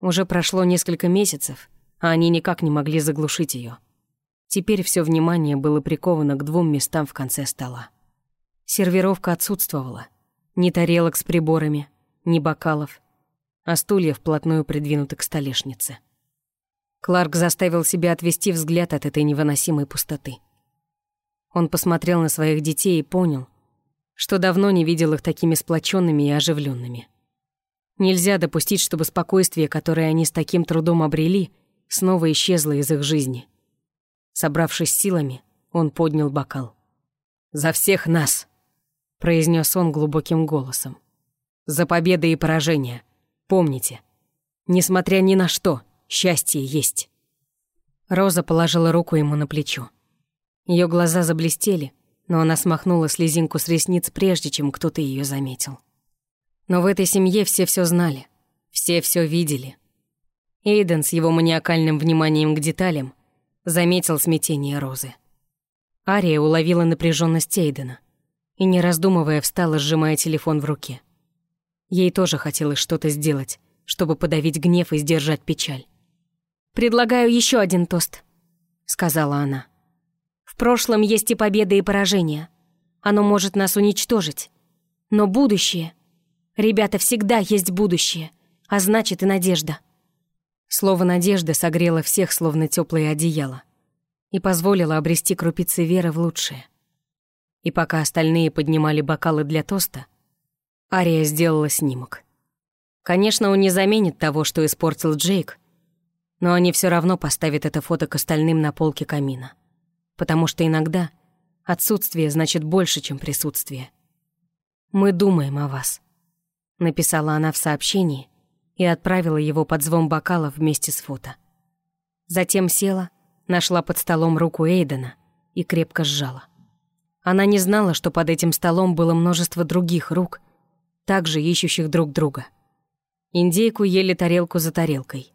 Уже прошло несколько месяцев, а они никак не могли заглушить ее. Теперь все внимание было приковано к двум местам в конце стола. Сервировка отсутствовала. Ни тарелок с приборами, ни бокалов, а стулья вплотную придвинуты к столешнице. Кларк заставил себя отвести взгляд от этой невыносимой пустоты. Он посмотрел на своих детей и понял, что давно не видел их такими сплоченными и оживленными. Нельзя допустить, чтобы спокойствие, которое они с таким трудом обрели, снова исчезло из их жизни. Собравшись силами, он поднял бокал. «За всех нас!» — произнес он глубоким голосом. «За победы и поражения! Помните, несмотря ни на что, Счастье есть». Роза положила руку ему на плечо. Ее глаза заблестели, но она смахнула слезинку с ресниц, прежде чем кто-то ее заметил. Но в этой семье все все знали, все все видели. Эйден с его маниакальным вниманием к деталям заметил смятение Розы. Ария уловила напряженность Эйдена и, не раздумывая, встала, сжимая телефон в руке. Ей тоже хотелось что-то сделать, чтобы подавить гнев и сдержать печаль. «Предлагаю еще один тост», — сказала она. «В прошлом есть и победы, и поражения. Оно может нас уничтожить. Но будущее... Ребята, всегда есть будущее, а значит и надежда». Слово «надежда» согрело всех, словно теплое одеяло, и позволило обрести крупицы веры в лучшее. И пока остальные поднимали бокалы для тоста, Ария сделала снимок. Конечно, он не заменит того, что испортил Джейк, но они все равно поставят это фото к остальным на полке камина. Потому что иногда отсутствие значит больше, чем присутствие. «Мы думаем о вас», — написала она в сообщении и отправила его под звон бокалов вместе с фото. Затем села, нашла под столом руку Эйдена и крепко сжала. Она не знала, что под этим столом было множество других рук, также ищущих друг друга. Индейку ели тарелку за тарелкой.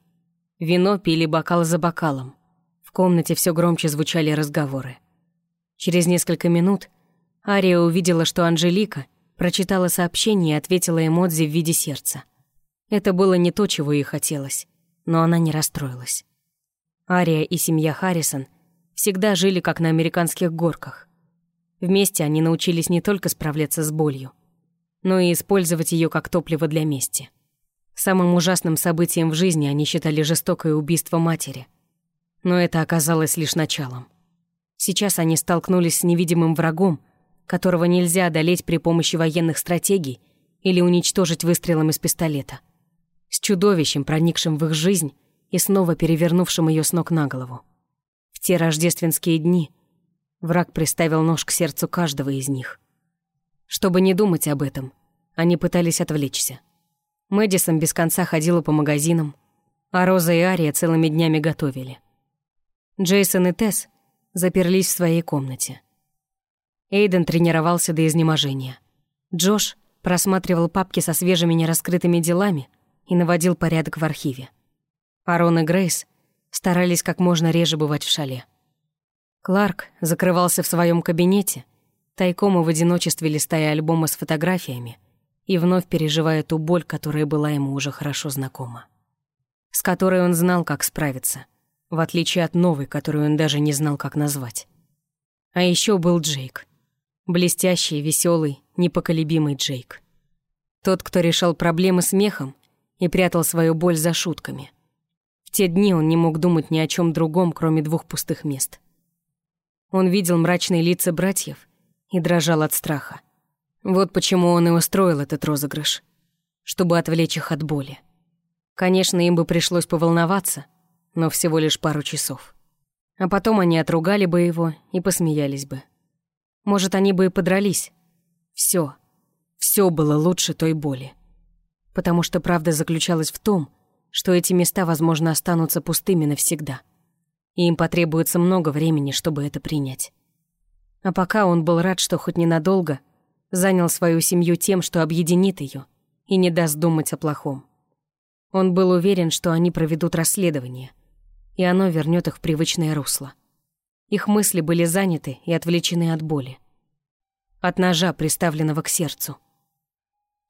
Вино пили бокал за бокалом. В комнате все громче звучали разговоры. Через несколько минут Ария увидела, что Анжелика прочитала сообщение и ответила эмодзи в виде сердца. Это было не то, чего ей хотелось, но она не расстроилась. Ария и семья Харрисон всегда жили как на американских горках. Вместе они научились не только справляться с болью, но и использовать ее как топливо для мести. Самым ужасным событием в жизни они считали жестокое убийство матери. Но это оказалось лишь началом. Сейчас они столкнулись с невидимым врагом, которого нельзя одолеть при помощи военных стратегий или уничтожить выстрелом из пистолета. С чудовищем, проникшим в их жизнь и снова перевернувшим ее с ног на голову. В те рождественские дни враг приставил нож к сердцу каждого из них. Чтобы не думать об этом, они пытались отвлечься. Мэдисон без конца ходила по магазинам, а Роза и Ария целыми днями готовили. Джейсон и Тесс заперлись в своей комнате. Эйден тренировался до изнеможения. Джош просматривал папки со свежими нераскрытыми делами и наводил порядок в архиве. Арон и Грейс старались как можно реже бывать в шале. Кларк закрывался в своем кабинете, тайком и в одиночестве листая альбомы с фотографиями, и вновь переживая ту боль, которая была ему уже хорошо знакома. С которой он знал, как справиться, в отличие от новой, которую он даже не знал, как назвать. А еще был Джейк. Блестящий, веселый, непоколебимый Джейк. Тот, кто решал проблемы смехом и прятал свою боль за шутками. В те дни он не мог думать ни о чем другом, кроме двух пустых мест. Он видел мрачные лица братьев и дрожал от страха. Вот почему он и устроил этот розыгрыш, чтобы отвлечь их от боли. Конечно, им бы пришлось поволноваться, но всего лишь пару часов. А потом они отругали бы его и посмеялись бы. Может, они бы и подрались. Все, все было лучше той боли. Потому что правда заключалась в том, что эти места, возможно, останутся пустыми навсегда. И им потребуется много времени, чтобы это принять. А пока он был рад, что хоть ненадолго занял свою семью тем, что объединит ее и не даст думать о плохом. Он был уверен, что они проведут расследование, и оно вернет их в привычное русло. Их мысли были заняты и отвлечены от боли. От ножа, приставленного к сердцу.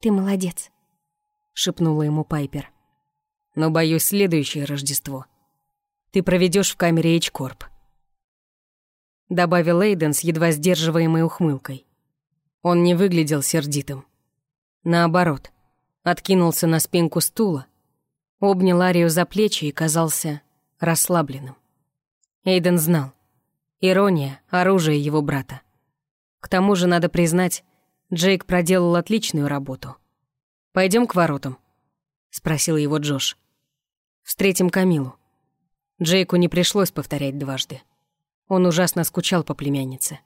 «Ты молодец», — шепнула ему Пайпер. «Но, боюсь, следующее Рождество. Ты проведешь в камере Эйчкорп», — добавил Эйден с едва сдерживаемой ухмылкой. Он не выглядел сердитым. Наоборот, откинулся на спинку стула, обнял Арию за плечи и казался расслабленным. Эйден знал, Ирония — оружие его брата. К тому же, надо признать, Джейк проделал отличную работу. Пойдем к воротам?» — спросил его Джош. «Встретим Камилу». Джейку не пришлось повторять дважды. Он ужасно скучал по племяннице.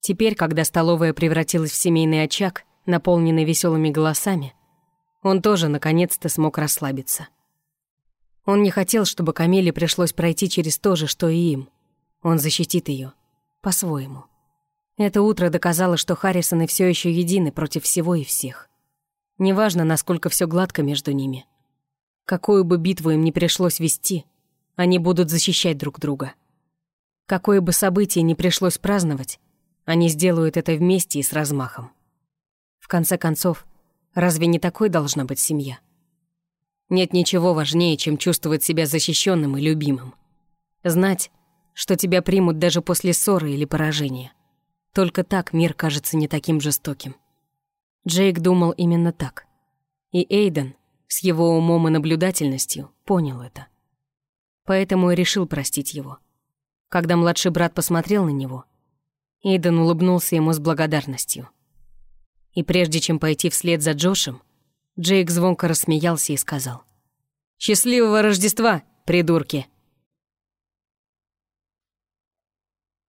Теперь, когда столовая превратилась в семейный очаг, наполненный веселыми голосами, он тоже наконец-то смог расслабиться. Он не хотел, чтобы Камиле пришлось пройти через то же, что и им — он защитит ее по-своему. Это утро доказало, что Харрисоны все еще едины против всего и всех. Неважно, насколько все гладко между ними. Какую бы битву им ни пришлось вести, они будут защищать друг друга. Какое бы событие ни пришлось праздновать, они сделают это вместе и с размахом. В конце концов, разве не такой должна быть семья? Нет ничего важнее, чем чувствовать себя защищенным и любимым. Знать, что тебя примут даже после ссоры или поражения. Только так мир кажется не таким жестоким. Джейк думал именно так. И Эйден, с его умом и наблюдательностью, понял это. Поэтому и решил простить его. Когда младший брат посмотрел на него, Эйден улыбнулся ему с благодарностью. И прежде чем пойти вслед за Джошем, Джейк звонко рассмеялся и сказал. «Счастливого Рождества, придурки!»